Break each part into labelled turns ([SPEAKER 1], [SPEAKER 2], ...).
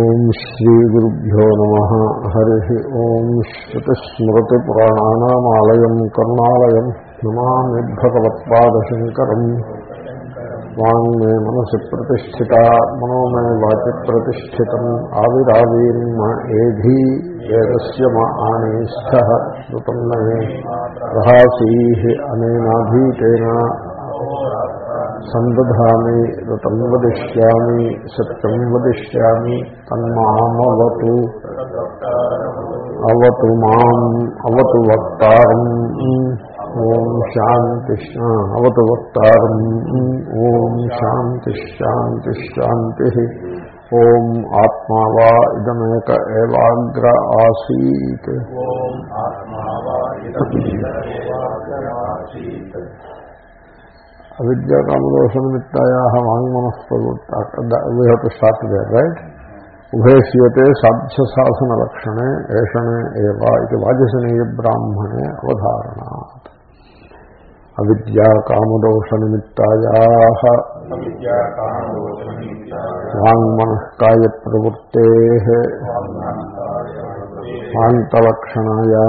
[SPEAKER 1] ఓం శ్రీ గురుభ్యో నమ. హరి ఓం శ్రుతిస్మృతిపురాణానామాలయం కరుణాలయం నమామి భగవత్పాదశంకరం. వాంగ్మే మనసి ప్రతిష్ఠిత మనోమే వాచి ప్రతిష్ఠితం. ఆవిరావీర్మ ఏధీ వేదస్య మా ఆనేస్థ. శృతం మే రహాసీ అనేనాధీతేన. సందధామి ఋతం వదిష్యామి సత్యం వదిష్యామి తన్మామవతు అవతు మాం అవతు వక్తారం ఓం శాంతి అవతు వక్తారం ఓం శాంతి శాంతి శాంతి ఓం ఆత్మా వా ఇదమేక ఏవాగ్ర ఆసీత్ అవిద్యాకామదోష నిమిత్తాయా వాంగ్మనస్పద we have to start there right ఉభయస్యతే సాధ్య సాధన లక్షణే ఏషణే ఏవా ఇది వాజసనీయ బ్రాహ్మణే అవధారణాత్ అవిద్యాకామదోష నిమిత్తాయా వాంగ్మనఃకాయ ప్రవృత్తే వాంతలక్షణయా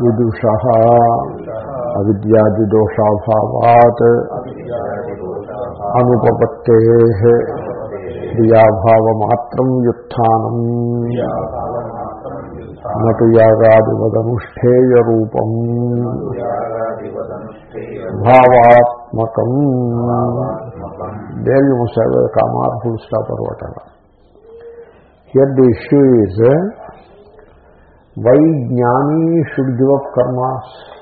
[SPEAKER 1] విదుష అవిద్యాదిదోషాభావాత్ అనుపపత్తే క్రియాభావమాత్రం వ్యుత్నం నటు యాగాదివదనుష్ఠేయరూపం భావాత్మకం there you must have comma full stop or whatever here the issue is why jnani should give up karmas why should he give up karmas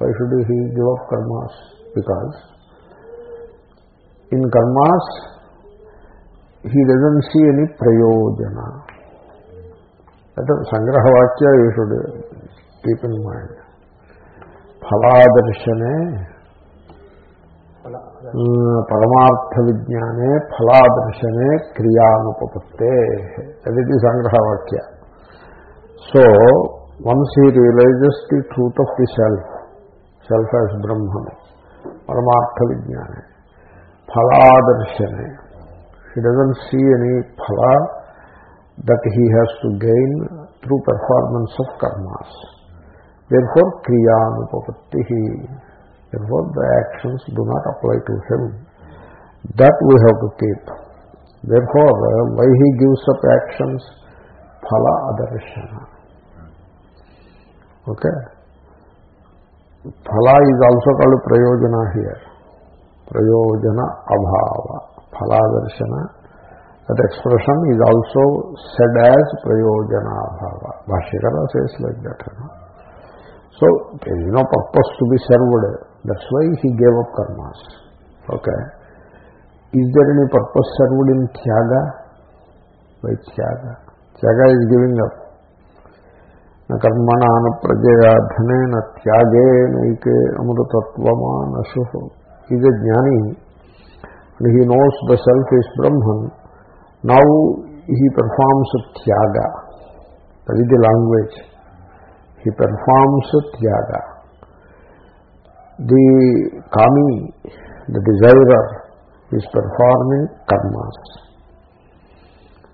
[SPEAKER 1] why should he give up karmas because in karmas he doesn't see any ప్రయోజన అంటే సంగ్రహవాక్య you should keep in mind ఫలాదర్శనే పరమార్థ విజ్ఞానే ఫలాదర్శనే క్రియానుపపత్తే అది సంగ్రహవాక్య so once he realises the truth of the self self as బ్రహ్మం పరమార్థ విజ్ఞానే ఫలాదర్శనే హీ డజన్ సీ ఎనీ ఫల that he has to gain through performance of karmas therefore క్రియానుపపత్తి therefore the actions do not apply to him that we have to keep therefore why he gives up actions ఫల అదర్శన okay ఫల is also కాళ్ళు ప్రయోజన here ప్రయోజన అభావ. ఫలాదర్శన. That expression is also said as ప్రయోజనాభావ భాష్యకర says like that so there is no purpose to be served that's why he gave up karmas okay is there any purpose served in Tyaga by త్యాగ త్యాగ is giving up కర్మణ ప్రజయాధనే త్యాగే Nike అమృతత్వమా నశు is a jnani and he knows the self is Brahman now he performs Tyaga that is the language he performs Tyaga the Kami the desirer is performing karmas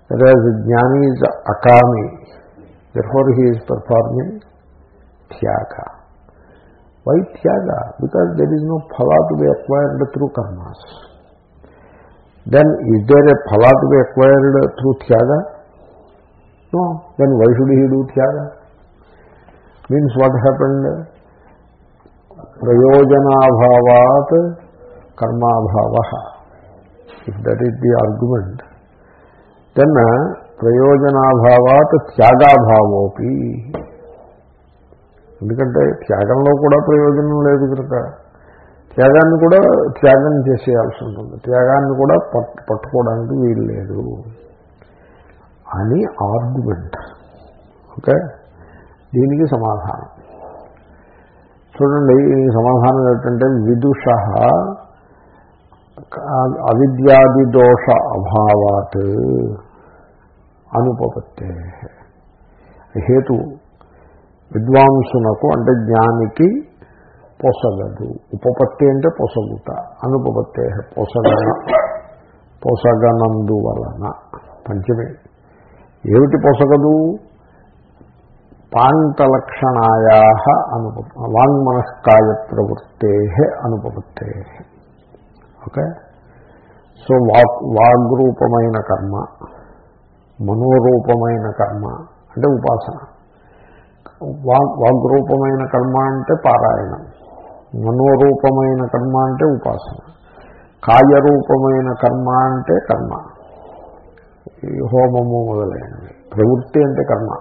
[SPEAKER 1] that jnani is అకామి therefore he is performing tyaga. Why tyaga? Because there is no phala to be acquired through karmas. Then is there a phala to be acquired through tyaga? No. Then why should he do tyaga? Means what happened? Prayojanaabhavat karmabhava if that is the argument. Then ప్రయోజనాభావాత్ త్యాగాభావోపి. ఎందుకంటే త్యాగంలో కూడా ప్రయోజనం లేదు కనుక. త్యాగాన్ని కూడా త్యాగం చేసేయాల్సి ఉంటుంది. త్యాగాన్ని కూడా పట్టు పట్టుకోవడానికి వీలు లేదు అని ఆర్గ్యుమెంట్. ఓకే? దీనికి సమాధానం. చూడండి సమాధానం ఏంటంటే విదుష అవిద్యాది దోష అభావాత్. అనుపపత్తే. హేతు విద్వాంసునకు అంటే జ్ఞానికి పొసగదు. ఉపపత్తి అంటే పొసగుట. అనుపపత్తే పొసగన పొసగనందువలన పంచమే. ఏమిటి పొసగదు? పాంతలక్షణాయా అనుప వాంగ్మనస్కాయ ప్రవృత్తే అనుపపత్తే. ఓకే? సో వాక్ వాగ్రూపమైన కర్మ. మనోరూపమైన కర్మ అంటే ఉపాసన. వాగ్రూపమైన కర్మ అంటే పారాయణం. మనోరూపమైన కర్మ అంటే ఉపాసన. కాయరూపమైన కర్మ అంటే కర్మ. ఈ హోమము మొదలైనవి. ప్రవృత్తి అంటే కర్మ.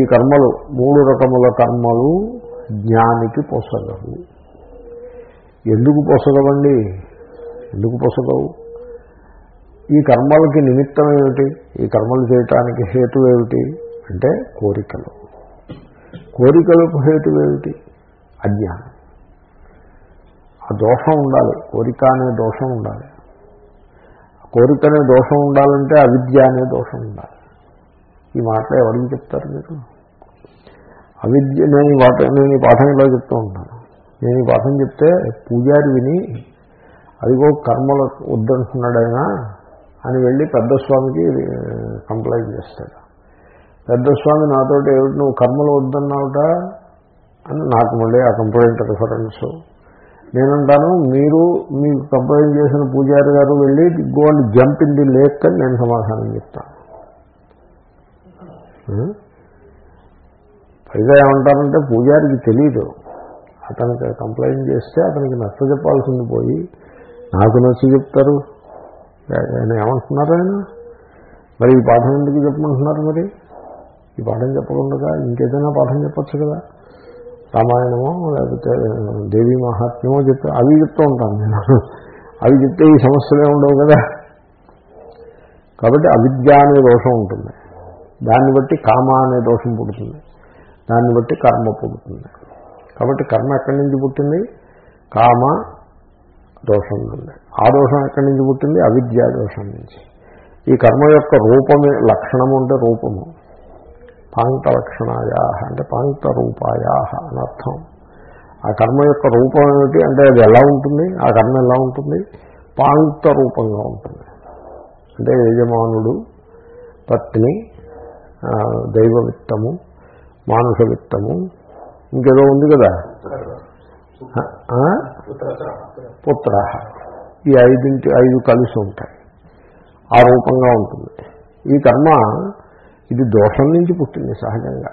[SPEAKER 1] ఈ కర్మలు మూడు రకముల కర్మలు జ్ఞానికి పొసగవు. ఎందుకు పొసగవండి? ఎందుకు పొసగవు? ఈ కర్మలకి నిమిత్తం ఏమిటి? ఈ కర్మలు చేయటానికి హేతు ఏమిటి? అంటే కోరికలు. కోరికలకు హేతు ఏమిటి? అజ్ఞానం. ఆ దోషం ఉండాలి. కోరిక అనే దోషం ఉండాలి. కోరిక అనే దోషం ఉండాలంటే అవిద్య అనే దోషం ఉండాలి. ఈ మాట ఎవరికి చెప్తారు మీరు? అవిద్య నేను ఈ పాఠం నేను ఈ పాఠం ఇలా చెప్తూ ఉంటాను. నేను ఈ పాఠం చెప్తే పూజారి విని అదిగో కర్మలు వద్దంటున్నాడు అని వెళ్ళి పెద్ద స్వామికి కంప్లైంట్ చేస్తాడు. పెద్ద స్వామి నాతోటి ఏమిటి నువ్వు కర్మలు వద్దన్నావుట అని నాకు మళ్ళీ ఆ కంప్లైంట్ రిఫరెన్స్. నేనంటాను మీరు మీకు కంప్లైంట్ చేసిన పూజారి గారు వెళ్ళి gold jump in the lake అని నేను సమాధానం చెప్తాను పైగా ఏమంటారంటే పూజారికి తెలీదు. అతనికి కంప్లైంట్ చేస్తే అతనికి నచ్చ చెప్పాల్సింది పోయి నాకు నచ్చి చెప్తారు. ఆయన ఏమంటున్నారు ఆయన? మరి ఈ పాఠం ఎందుకు చెప్పమంటున్నారు మరి? ఈ పాఠం చెప్పకుండా ఇంకేదైనా పాఠం చెప్పచ్చు కదా. రామాయణమో లేకపోతే దేవీ మహాత్మ్యమో చెప్తే అవి చెప్తూ ఉంటాను నేను. అవి చెప్తే ఈ సమస్యలే ఉండవు కదా. కాబట్టి అవిద్య అనే దోషం ఉంటుంది. దాన్ని బట్టి కామ అనే దోషం పుడుతుంది. దాన్ని బట్టి కర్మ పుడుతుంది. కాబట్టి కర్మ ఎక్కడి నుంచి పుట్టింది? కామ దోషం నుండి ఆ దోషం ఎక్కడి నుంచి పుట్టింది? అవిద్యా దోషం నుంచి. ఈ కర్మ యొక్క రూపమే లక్షణము అంటే రూపము. పాంక్త లక్షణాయా అంటే పాంక్త రూపాయా అని అర్థం. ఆ కర్మ యొక్క రూపం ఏమిటి? అంటే అది ఎలా ఉంటుంది? ఆ కర్మ ఎలా ఉంటుంది? పాంక్త రూపంగా ఉంటుంది. అంటే యజమానుడు పత్ని దైవ విత్తము మానుష విత్తము ఇంకేదో ఉంది కదా? పుత్ర. ఈ ఐదింటి ఐదు కలిసి ఉంటాయి. ఆ రూపంగా ఉంటుంది. ఈ కర్మ ఇది దోషం నుంచి పుట్టింది సహజంగా.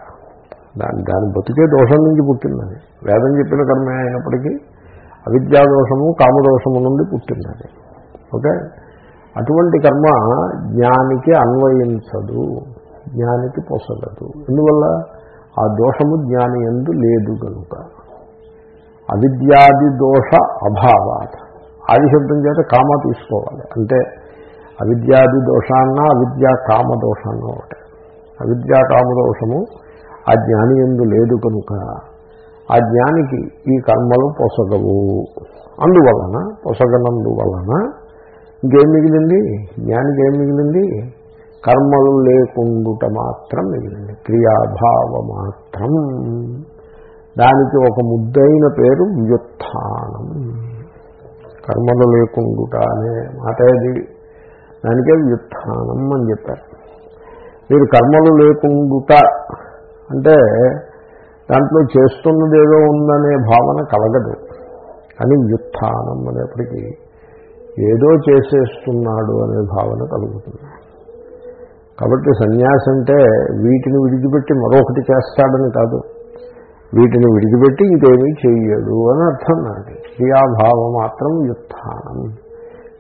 [SPEAKER 1] దాని దాని బతికే దోషం నుంచి పుట్టిందని వేదం చెప్పిన కర్మే అయినప్పటికీ అవిద్యా దోషము కామదోషము నుండి పుట్టింది అది ఓకే? అటువంటి కర్మ జ్ఞానికి అన్వయించదు. జ్ఞానికి పొసగదు. ఎందువల్ల? ఆ దోషము జ్ఞాని ఎందు లేదు కనుక అవిద్యాది దోష అభావాత్. ఆది శబ్దం చేత కామ తీసుకోవాలి. అంటే అవిద్యాది దోషాన్న అవిద్యా కామదోషాన్న ఒకటి. అవిద్యా కామదోషము ఆ జ్ఞాని ఎందు లేదు కనుక ఆ జ్ఞానికి ఈ కర్మలు పొసగవు. అందువలన పొసగనందువలన ఇంకేం మిగిలింది? జ్ఞానికి ఏం మిగిలింది? కర్మలు లేకుండుట మాత్రం మిగిలింది. క్రియాభావ మాత్రం. దానికి ఒక ముద్దైన పేరు వ్యుత్థానం. కర్మలు లేకుండుట అనే మాట అది. దానికే వ్యుత్థానం అని చెప్పారు. మీరు కర్మలు లేకుండుట అంటే దాంట్లో చేస్తున్నది ఏదో ఉందనే భావన కలగదు. కానీ వ్యుత్థానం అనేప్పటికీ ఏదో చేసేస్తున్నాడు అనే భావన కలుగుతుంది. కాబట్టి సన్యాసి అంటే వీటిని విడిచిపెట్టి మరొకటి చేస్తాడని కాదు. వీటిని విడిచిపెట్టి ఇంకేమీ చెయ్యడు అని అర్థం నాకు క్రియాభావం మాత్రం వ్యుత్థానం.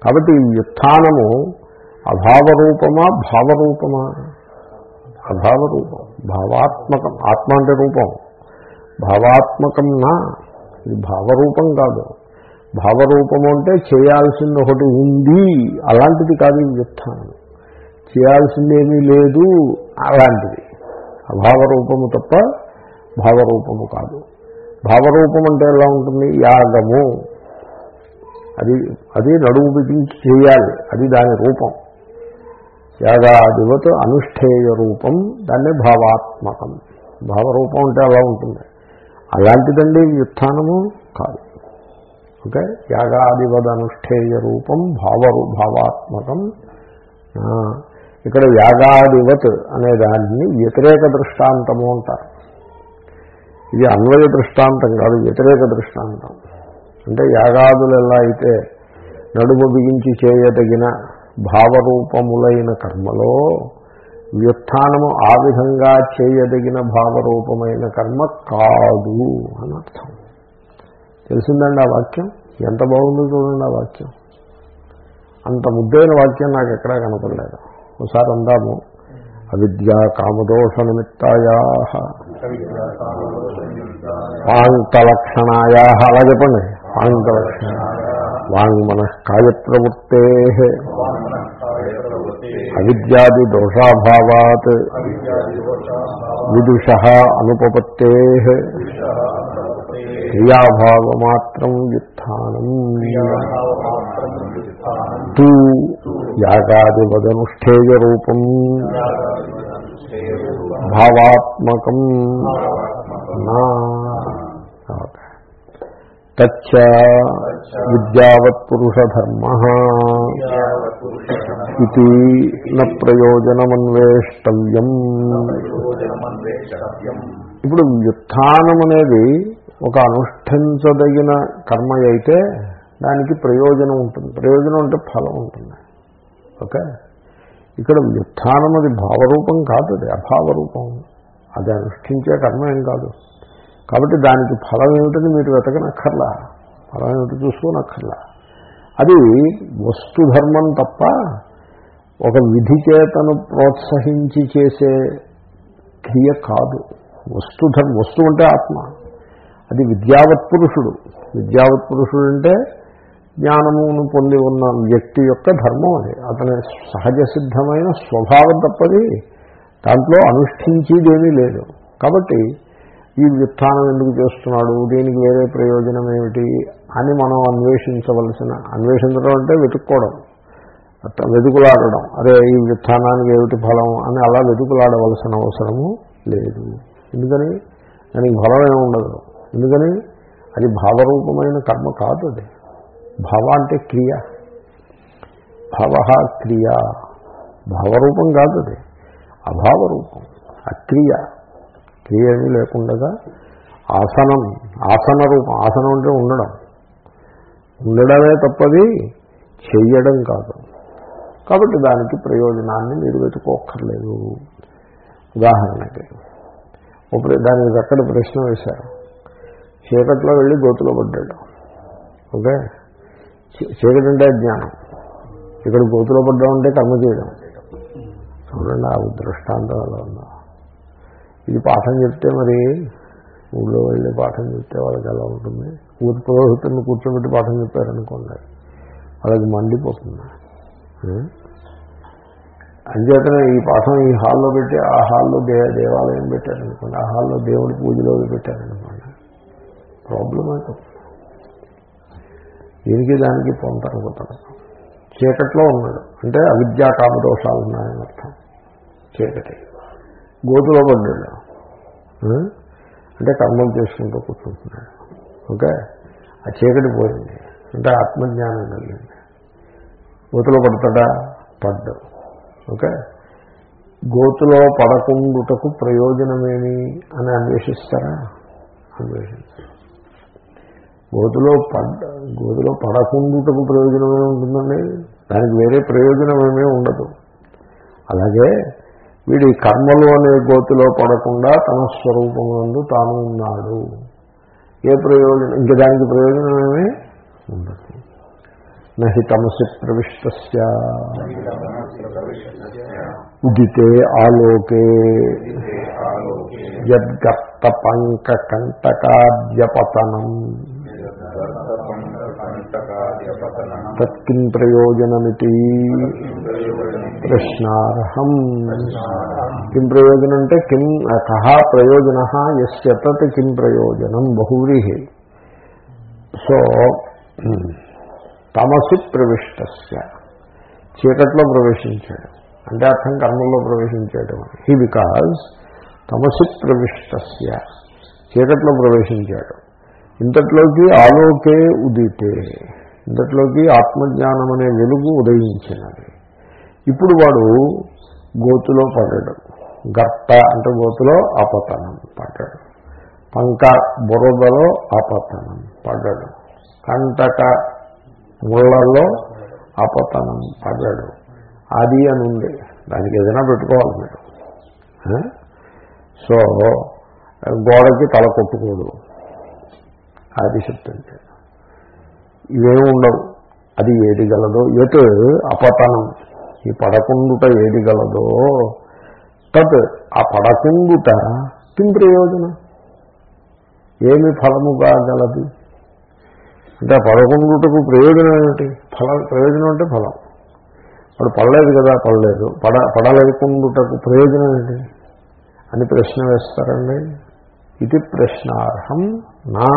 [SPEAKER 1] కాబట్టి ఈ వ్యుత్థానము అభావరూపమా భావరూపమా? అభావరూపం. భావాత్మకం ఆత్మ అంటే రూపం. భావాత్మకం నా. ఇది భావరూపం కాదు. భావరూపము అంటే చేయాల్సింది ఒకటి ఉంది. అలాంటిది కాదు ఈ వ్యుత్థానం. చేయాల్సిందేమీ లేదు అలాంటిది. అభావరూపము తప్ప భావరూపము కాదు. భావరూపం అంటే ఎలా ఉంటుంది? యాగము. అది అది నడుము బిగించి చేయాలి. అది దాని రూపం. యాగాదివత్ అనుష్ఠేయ రూపం దాన్ని భావాత్మకం. భావరూపం అంటే అలా ఉంటుంది. అలాంటిదండి వ్యుత్థానము కాదు. ఓకే? యాగాదివదనుష్ఠేయ రూపం భావరు భావాత్మకం. ఇక్కడ యాగాదివత్ అనే దాన్ని వ్యతిరేక దృష్టాంతము అంటారు. ఇది అన్వయ దృష్టాంతం కాదు వ్యతిరేక దృష్టాంతం. అంటే యాగాదులు ఎలా అయితే నడుము బిగించి చేయదగిన భావరూపములైన కర్మలో వ్యుత్థానము ఆ విధంగా చేయదగిన భావరూపమైన కర్మ కాదు అని అర్థం. తెలిసిందండి ఆ వాక్యం? ఎంత బాగుందో చూడండి ఆ వాక్యం. అంత ముద్దైన వాక్యం నాకు ఎక్కడా కనపడలేదు. ఒకసారి అందాము. అవిద్యా కామదోష నిమిత్తాయా వాంతలక్షణాయా అలా చెప్పండి. వాంతలక్షణ వాంగ్మన కాయప్రవృత్తే అవిద్యాది దోషాభావాత్. విదుష అనుపపత్తే. క్రియాభావమాత్రం వ్యుత్నం తూ యాగాదివదనుష్ఠేయ రూపం. భావాత్మకం. నా. తచ్చ. విద్యావత్ పురుషధర్మ ఇది న ప్రయోజనమన్వేష్టవ్యం. ఇప్పుడు వ్యుత్నం అనేది ఒక అనుష్ఠించదగిన కర్మ అయితే దానికి ప్రయోజనం ఉంటుంది. ప్రయోజనం అంటే ఫలం ఉంటుంది. ఓకే? ఇక్కడ వ్యుత్థానం అది భావరూపం కాదు అది అభావరూపం. అది అనుష్ఠించే కర్మ ఏం కాదు. కాబట్టి దానికి ఫలం ఏమిటని మీరు వెతకనక్కర్లా. ఫలం ఏమిటి చూసుకోనక్కర్లా. అది వస్తుధర్మం తప్ప ఒక విధి చేతను ప్రోత్సహించి చేసే క్రియ కాదు. వస్తుధర్మ వస్తువు అంటే ఆత్మ. అది విద్యావత్ పురుషుడు. విద్యావత్ పురుషుడు అంటే జ్ఞానమును పొంది ఉన్న వ్యక్తి యొక్క ధర్మం అది. అతని సహజ సిద్ధమైన స్వభావం తప్పది. దాంట్లో అనుష్ఠించేదేమీ లేదు. కాబట్టి ఈ వ్యుత్థానం ఎందుకు చేస్తున్నాడు? దీనికి వేరే ప్రయోజనం ఏమిటి? అని మనం అన్వేషించవలసిన అన్వేషించడం అంటే వెతుక్కోవడం. వెతుకులాడడం. అరే ఈ వ్యుత్థానానికి ఏమిటి ఫలం? అని అలా వెతుకులాడవలసిన అవసరము లేదు. ఎందుకని? దానికి ఫలం ఏమి ఉండదు. ఎందుకని? అది భావరూపమైన కర్మ కాదు అది. భవ అంటే క్రియ. భవ క్రియ. భావరూపం కాదు అది. అభావరూపం. అక్రియ. క్రియ ఏమీ లేకుండా ఆసనం ఆసన రూపం ఆసనం అంటే ఉండడం. ఉండడమే తప్పది చెయ్యడం కాదు. కాబట్టి దానికి ప్రయోజనాన్ని మీరు వెతుకోక్కర్లేదు. ఉదాహరణకి ఇప్పుడు దానికి ఎక్కడ ప్రశ్న వేశారు. చీకట్లో వెళ్ళి గోతులో పడ్డాడు. ఓకే? చీ- చీకటి అంటే జ్ఞానం. ఇక్కడ గోతులో పడ్డామంటే కర్మ చేయడం. చూడండి ఆ దృష్టాంతం అలా ఉందో. ఇది పాఠం చెప్తే మరి ఊళ్ళో వెళ్ళి పాఠం చెప్తే వాళ్ళకి ఎలా ఉంటుంది? ఊరి పురోహితులను కూర్చోబెట్టి పాఠం చెప్పారనుకోండి వాళ్ళకి మండిపోతుంది. అంచేతనే ఈ పాఠం ఈ హాల్లో పెట్టి ఆ హాల్లో దే దేవాలయం పెట్టారనుకోండి ఆ హాల్లో దేవుడి పూజలో పెట్టారనుకోండి ప్రాబ్లం అవుతుంది దీనికి దానికి పొంతనుకుంటాడు చీకట్లో ఉన్నాడు. అంటే అవిద్యా కామదోషాలు ఉన్నాయని అర్థం. చీకటి. గోతులో పడ్డాడు. అంటే కర్మలు చేసుకుంటూ కూర్చుంటున్నాడు. ఓకే? ఆ చీకటి పోయింది. అంటే ఆత్మజ్ఞానం కలిగింది. గోతులో పడతాడా? పడ్డు. ఓకే? గోతులో పడకుండుటకు ప్రయోజనమేమి అని అన్వేషిస్తారా? అన్వేషిస్తారు గోతులో పడ్డ గోతులో పడకుండుటకు ప్రయోజనమే ఉంటుందండి? దానికి వేరే ప్రయోజనం ఏమీ ఉండదు. అలాగే వీడి కర్మలు అనే గోతులో పడకుండా తన స్వరూపమునందు తాను ఉన్నాడు. ఏ ప్రయోజనం ఇంక దానికి ప్రయోజనం ఏమీ ఉండదు. నహి తమసి ప్రవిష్ట ఉదితే ఆలోకే. యద్గర్త పంక కంటకాద్యపతనం తత్కిం ప్రయోజనమితి ప్రశ్నార్హం కిం ప్రయోజనం అంటే కిం కహ ప్రయోజన ఎస్య తత్ కిం ప్రయోజనం బహువ్రీహి సో తమసి ప్రవిష్ట చీకట్లో ప్రవేశించాడు. అంటే అర్థం కర్మల్లో ప్రవేశించాడు హీ బికాజ్ తమసి ప్రవిష్ట చీకట్లో ప్రవేశించాడు. ఇంతట్లోకి ఆలోకే ఉదితే ఇంతట్లోకి ఆత్మజ్ఞానం అనే వెలుగు ఉదయించినది. ఇప్పుడు వాడు గోతులో పడ్డాడు. గట్ట అంటే గోతులో అపతనం పడ్డాడు. పంక బురదలో అపతనం పడ్డాడు. కంటక ముళ్ళల్లో అపతనం పడ్డాడు. అది అని ఉంది. దానికి ఏదైనా పెట్టుకోవాలి మీరు. సో గోడకి తల కొట్టుకోడు అది చెప్తుంది ఇవేమి ఉండవు. అది ఏది గలదో ఎటు అపతనం. ఈ పడకుండుట ఏది గలదో తత్ ఆ పడకుండుట కిం ప్రయోజనం? ఏమి ఫలముగా గలది? అంటే ఆ పడకుండుటకు ప్రయోజనం ఏమిటి? ఫల ప్రయోజనం అంటే ఫలం. వాడు పడలేదు కదా పడలేదు. పడ పడలేకుండుటకు ప్రయోజనం ఏంటి అని ప్రశ్న వేస్తారండి. ఇది ప్రశ్నార్హం నా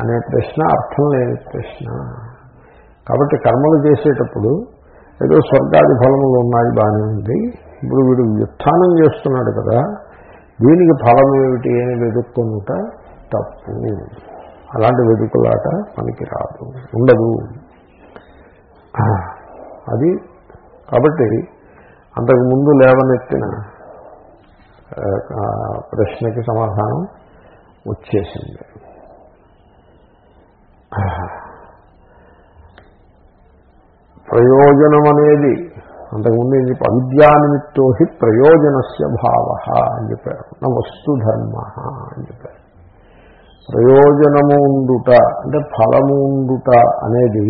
[SPEAKER 1] అనే ప్రశ్న అర్థం లేని ప్రశ్న. కాబట్టి కర్మలు చేసేటప్పుడు ఏదో స్వర్గాది ఫలములు ఉన్నాయి బాగానే ఉంది. ఇప్పుడు వీడు వ్యుత్థానం చేస్తున్నాడు కదా దీనికి ఫలం ఏమిటి అని వెతుక్కునుట తప్పు. అలాంటి వెతుకులాట మనకి రాదు ఉండదు. అది కాబట్టి అంతకుముందు లేవనెత్తిన ప్రశ్నకి సమాధానం వచ్చేసింది. ప్రయోజనం అనేది అంతకుముందు ఏం చెప్పి అవిద్యానిమిత్తో హి ప్రయోజనస్య భావ అని చెప్పారు. నా వస్తుధర్మ అని చెప్పారు. ప్రయోజనము ఉండుట అంటే ఫలము ఉండుట అనేది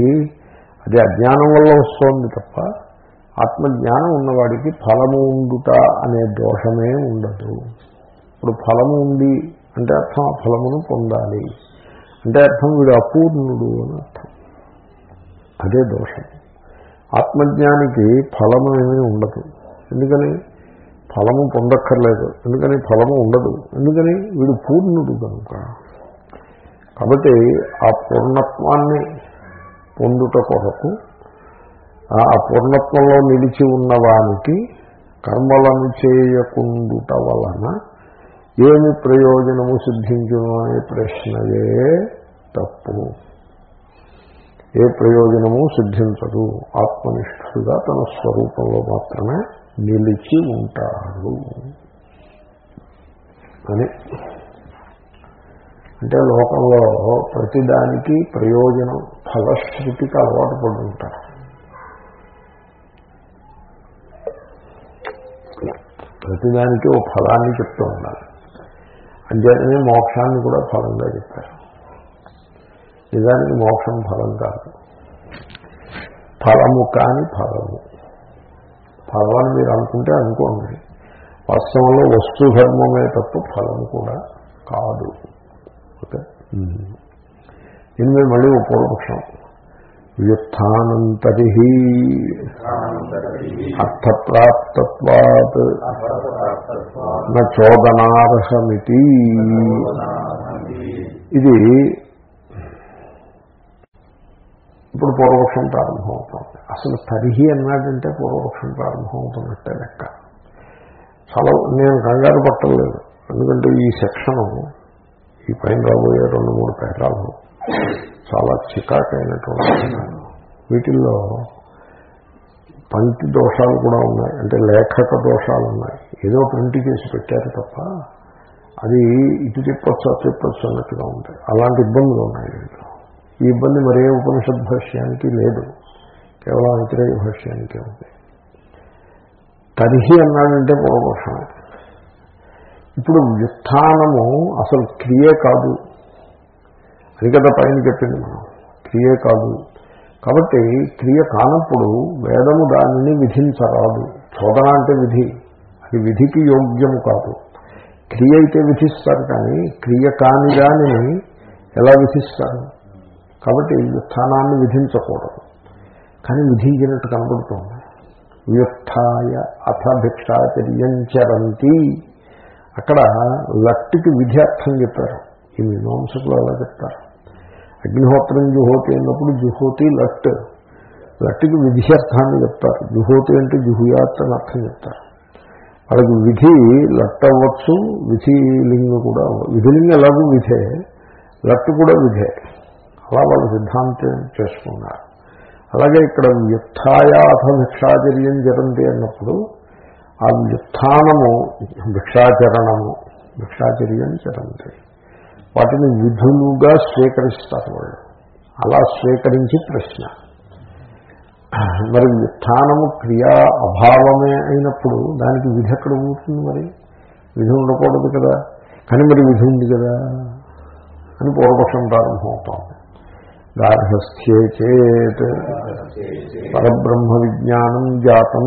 [SPEAKER 1] అది అజ్ఞానం వల్ల వస్తోంది తప్ప ఆత్మజ్ఞానం ఉన్నవాడికి ఫలము ఉండుట అనే దోషమే ఉండదు. ఇప్పుడు ఫలము ఉంది అంటే అర్థం ఆ ఫలమును పొందాలి. అంటే అర్థం వీడు అపూర్ణుడు అని అర్థం. అదే దోషం. ఆత్మజ్ఞానికి ఫలము ఏమీ ఉండదు. ఎందుకని? ఫలము పొందక్కర్లేదు. ఎందుకని? ఫలము ఉండదు. ఎందుకని? వీడు పూర్ణుడు కనుక. కాబట్టి ఆ పూర్ణత్వాన్ని పొందుట కొరకు ఆ పూర్ణత్వంలో నిలిచి ఉన్నవానికి కర్మలను చేయకుండుట వలన ఏమి ప్రయోజనము సిద్ధించును అనే ప్రశ్నయే తప్పు. ఏ ప్రయోజనము సిద్ధించదు. ఆత్మనిష్ఠుడుగా తన స్వరూపంలో మాత్రమే నిలిచి ఉంటాడు. అని. అంటే లోకంలో ప్రతిదానికి ప్రయోజనం ఫలశ్రుతికి అలవాటు పడి ఉంటారు. ప్రతిదానికి ఓ ఫలాన్ని చెప్తూ ఉండాలి. అంచేతనే మోక్షాన్ని కూడా ఫలంగా చెప్పారు. నిజానికి మోక్షం ఫలం కాదు. ఫలము కాని ఫలము. ఫలం అని మీరు అనుకుంటే అనుకోండి. వాస్తవంలో వస్తు ధర్మమే తప్ప ఫలం కూడా కాదు. ఓకే? దీని మీద మళ్ళీ ఓ పూర్వపక్షం. వ్యుత్నంతరి అర్థప్రాప్తత్వాత్ నోదనార్హమితి ఇది ఇప్పుడు పూర్వపక్షం ప్రారంభమవుతుంది. అసలు తరిహి అన్నాడంటే పూర్వపక్షం ప్రారంభమవుతున్నట్టే లెక్క. చాలా నేను కంగారు పట్టలేదు. ఎందుకంటే ఈ సెక్షను ఈ పైన రాబోయే రెండు మూడు పేరాలు చాలా చికాకైనటువంటి వీటిల్లో పంక్తి దోషాలు కూడా ఉన్నాయి. అంటే లేఖక దోషాలు ఉన్నాయి. ఏదో ప్రింట్ చేసి పెట్టారు తప్ప అది ఇటు చెప్పొచ్చు అటు చెప్పొచ్చు అన్నట్టుగా ఉంటాయి. అలాంటి ఇబ్బందులు ఉన్నాయి వీటిలో. ఈ ఇబ్బంది మరే ఉపనిషద్ భాష్యానికి లేదు. కేవలం వ్యతిరేక భాష్యానికే ఉంది. తరిహి అన్నాడంటే పూర్వపక్షమే. ఇప్పుడు వ్యుత్థానము అసలు క్రియే కాదు. అది కదా పైన చెప్పింది మనం. క్రియే కాదు. కాబట్టి క్రియ కానప్పుడు వేదము దానిని విధించరాదు. చోదన అంటే విధి. అది విధికి యోగ్యము కాదు. క్రియ అయితే విధిస్తారు కానీ క్రియ కాని దానిని ఎలా విధిస్తారు? కాబట్టి వ్యుత్థానాన్ని విధించకూడదు. కానీ విధించినట్టు కనబడుతుంది. వ్యుత్థాయ అథ భిక్షాచర్యంచరంతి అక్కడ లట్టుకి విధి అర్థం చెప్పారు. ఈ మీమాంసకులు అలా చెప్తారు. అగ్నిహోత్రం జుహోతి అన్నప్పుడు జుహోతి లట్. లట్టుకి విధి అర్థాన్ని చెప్తారు. జుహోతి అంటే జుహుయాత్ అని అర్థం చెప్తారు. వాళ్ళకి విధి లట్ అవ్వచ్చు విధి లింగ కూడా విధిలింగ ఎలాగూ విధే లట్టు కూడా విధే. అలా వాళ్ళు సిద్ధాంతం చేసుకున్నారు. అలాగే ఇక్కడ వ్యుత్థాయాథ భిక్షాచర్యం జరంతి అన్నప్పుడు ఆ వ్యుత్థానము భిక్షాచరణము భిక్షాచర్యం చరంతి వాటిని విధులుగా స్వీకరిస్తారు వాళ్ళు. అలా స్వీకరించి ప్రశ్న. మరి వ్యుత్థానము క్రియా అభావమే అయినప్పుడు దానికి విధి ఎక్కడ ఉంటుంది మరి? విధి ఉండకూడదు కదా. కానీ మరి విధి ఉంది కదా అని పూర్వపక్షం ప్రారంభమవుతోంది. గార్హస్థ్యే చేత్. పరబ్రహ్మ విజ్ఞానం జాతం.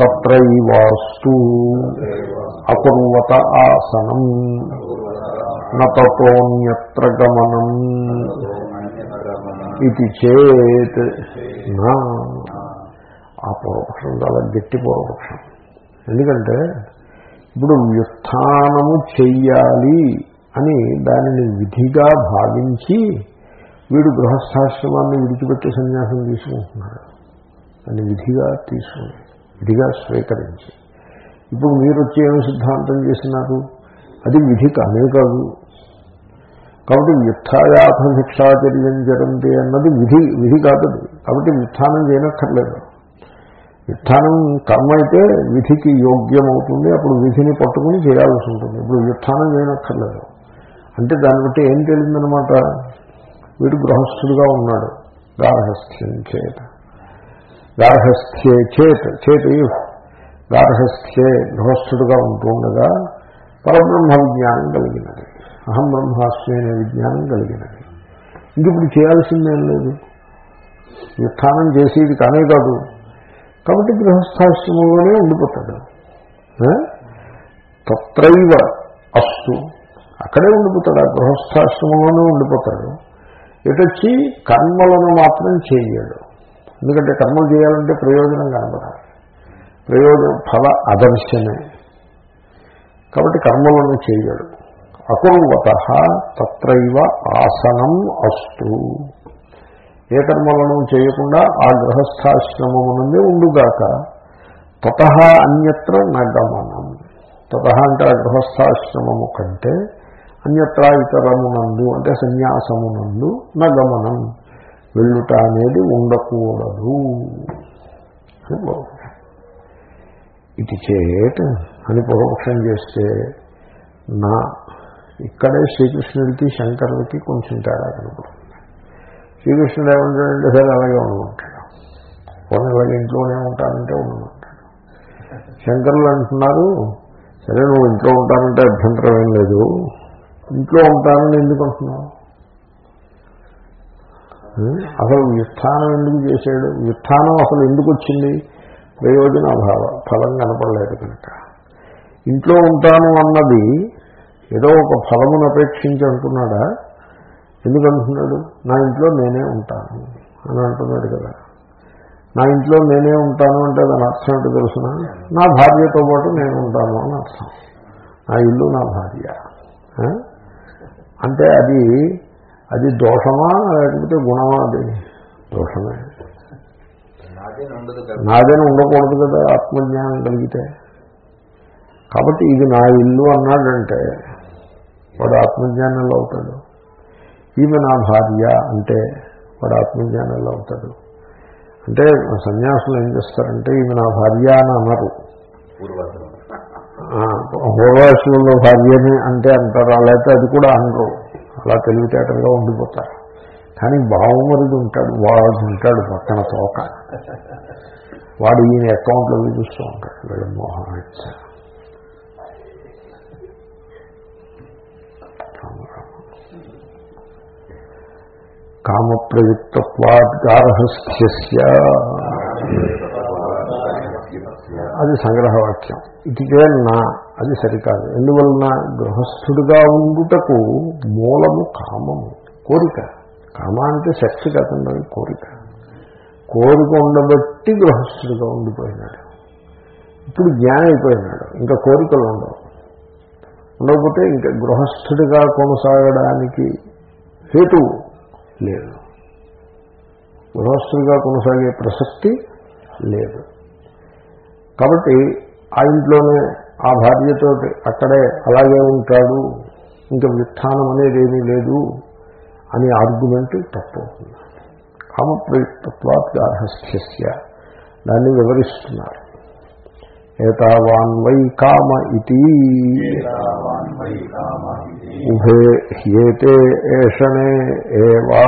[SPEAKER 1] తత్రైవాస్తు అకుర్వత ఆసనం. నతోన్యత్ర గమనం. ఇది చేత్. నా. ఆ పూర్వపక్షం చాలా గట్టి పూర్వపక్షం ఎందుకంటే ఇప్పుడు వ్యుత్థానము చెయ్యాలి. అని దానిని విధిగా భావించి వీడు గృహస్థాశ్రమాన్ని విడిచిపెట్టి సన్యాసం తీసుకుంటున్నాడు. దాన్ని విధిగా తీసుకుని విధిగా స్వీకరించి. ఇప్పుడు మీరు వచ్చి ఏమి సిద్ధాంతం చేసినారు? అది విధి కానే కాదు. కాబట్టి వ్యుత్థాయాథ శిక్షాచర్యం జరంతి అన్నది విధి విధి కాదు. కాబట్టి వ్యుత్థానం చేయనక్కర్లేదు. వ్యుత్థానం కర్మ అయితే విధికి యోగ్యం అవుతుంది అప్పుడు విధిని పట్టుకుని చేయాల్సి ఉంటుంది. ఇప్పుడు వ్యుత్థానం చేయనక్కర్లేదు. అంటే దాన్ని బట్టి ఏం తెలియదనమాట వీడు గృహస్థుడుగా ఉన్నాడు. గార్హస్థ్యం చేత. గార్హస్థ్యే చేత చేతి గార్హస్థ్యే గృహస్థుడుగా ఉంటుండగా పరబ్రహ్మ విజ్ఞానం కలిగినది. అహం బ్రహ్మాస్మి అనే విజ్ఞానం కలిగినది. ఇంక ఇప్పుడు చేయాల్సిందేం లేదు? నిర్థానం చేసేది కానే కాదు. కాబట్టి గృహస్థాశ్రమంలోనే ఉండిపోతాడు. తత్రైవ అస్తు అక్కడే ఉండిపోతాడు ఆ గృహస్థాశ్రమంలోనే ఉండిపోతాడు. ఇటొచ్చి కర్మలను మాత్రం చేయడు. ఎందుకంటే కర్మలు చేయాలంటే ప్రయోజనం కనబడాలి. ప్రయోజనం ఫల అదర్శనే కాబట్టి కర్మలను చేయడు. అకుర్వత తత్రైవ ఆసనం అస్తు. ఏ కర్మలను చేయకుండా ఆ గృహస్థాశ్రమమునందే ఉండుగాక తత అన్యత్ర నగమనం. తత అంటే ఆ గృహస్థాశ్రమము కంటే అన్యత్ర ఇతరమునందు అంటే సన్యాసమునందు నగమనం. వెళ్ళుట అనేది ఉండకూడదు. ఇది చేట్ అని పూర్వపక్షం చేస్తే నా ఇక్కడే శ్రీకృష్ణుడికి శంకరుడికి కొంచెం తేడా కనపడుతుంది. శ్రీకృష్ణుడు ఏమంటాడంటే సరే అలాగే ఉండమంటాడు. పోనీ అలాగే ఇంట్లోనే ఉంటానంటే ఉండమంటాడు. శంకరులు అంటున్నారు సరే నువ్వు ఇంట్లో ఉంటానంటే అభ్యంతరం ఏం లేదు. ఇంట్లో ఉంటానని ఎందుకు అంటున్నావు? అసలు వ్యుత్థానం ఎందుకు చేశాడు? వ్యుత్థానం అసలు ఎందుకు వచ్చింది? ప్రయోజన అభావ ఫలం కనపడలేదు కనుక. ఇంట్లో ఉంటాను అన్నది ఏదో ఒక ఫలమును అపేక్షించి అంటున్నాడా? ఎందుకు అంటున్నాడు? నా ఇంట్లో నేనే ఉంటాను అని అంటున్నాడు కదా. నా ఇంట్లో నేనే ఉంటాను అంటే దాని అర్థం ఏంటో తెలుసిన? నా భార్యతో పాటు నేను ఉంటాను అని అర్థం. నా ఇల్లు నా భార్య. అంటే అది అది దోషమా లేకపోతే గుణమా అది? దోషమే. నాదేనా ఉండకూడదు కదా ఆత్మజ్ఞానం కలిగితే. కాబట్టి ఇది నా ఇల్లు అన్నాడంటే వాడు ఆత్మజ్ఞానంలో అవుతాడు. ఈమె నా భార్య అంటే వాడు ఆత్మజ్ఞానంలో అవుతాడు. అంటే సన్యాసులు ఏం చేస్తారంటే ఈమె నా భార్య అని అన్నారు
[SPEAKER 2] పూర్వతరం
[SPEAKER 1] భార్యని అంటే అంటారు లేకపోతే అది కూడా అనరు. అలా తెలివితేటలుగా ఉండిపోతారు. కానీ బావమరిది ఉంటాడు వాడు ఉంటాడు పక్కన తోక. వాడు ఈయన అకౌంట్లో చూపిస్తూ ఉంటాడు వీళ్ళ మోహన్ కామ ప్రయుక్తత్వాద్ అది సంగ్రహవాక్యం. ఇది నా అది సరికాదు. ఎందువలన? గృహస్థుడిగా ఉండుటకు మూలము కామము కోరిక. కామ అంటే సెక్స్ కాకుండా కోరిక. కోరిక ఉండబట్టి గృహస్థుడిగా ఉండిపోయినాడు. ఇప్పుడు జ్ఞానం అయిపోయినాడు. ఇంకా కోరికలు ఉండవు. ఉండకపోతే ఇంకా గృహస్థుడిగా కొనసాగడానికి హేతు లేదు. గృహస్థుడిగా కొనసాగే ప్రసక్తి లేదు. కాబట్టి ఆ ఇంట్లోనే ఆ భార్యతో అక్కడే అలాగే ఉంటాడు. ఇంకా వ్యుత్థానం అనేది ఏమీ లేదు అనే ఆర్గ్యుమెంట్ తప్పు అవుతుంది కామప్రయుక్తత్వాత్ గార్హస్థ్యస్య దాన్ని వివరిస్తున్నారు. ఏతావాన్ వై కామ ఇది ఉభే హ్యేతే ఏషణే ఏవా.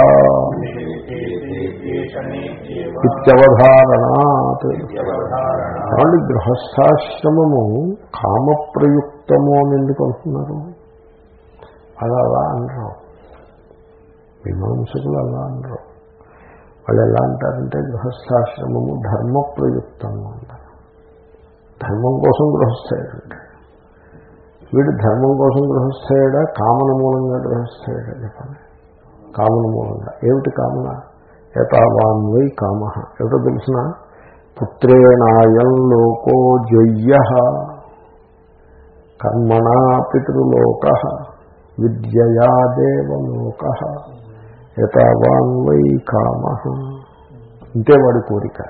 [SPEAKER 1] ఇత్యవధారణాత్. కాబట్టి గృహస్థాశ్రమము కామప్రయుక్తము అని ఎందుకు అంటున్నారు? అలా అలా అనరు మీమాంసకులు అలా అనరు వాళ్ళు ఎలా అంటారంటే గృహస్థాశ్రమము ధర్మప్రయుక్తము అంటారు. ధర్మం కోసం గృహస్థయ్యాడంటే వీడు ధర్మం కోసం గృహస్థయ్యాడా కామన మూలంగా గృహస్థయ్యాడా చెప్పండి. కామన మూలంగా. ఏమిటి కామన? ఏతావాన్వై కామ. ఏమిటో తెలిసిన? పుత్రేణాయం లోకో జయ్య కర్మణా పితృలోక. విద్యయా దేవలోక ఏతావాన్వై కామ. ఇంతే వాడి కోరిక.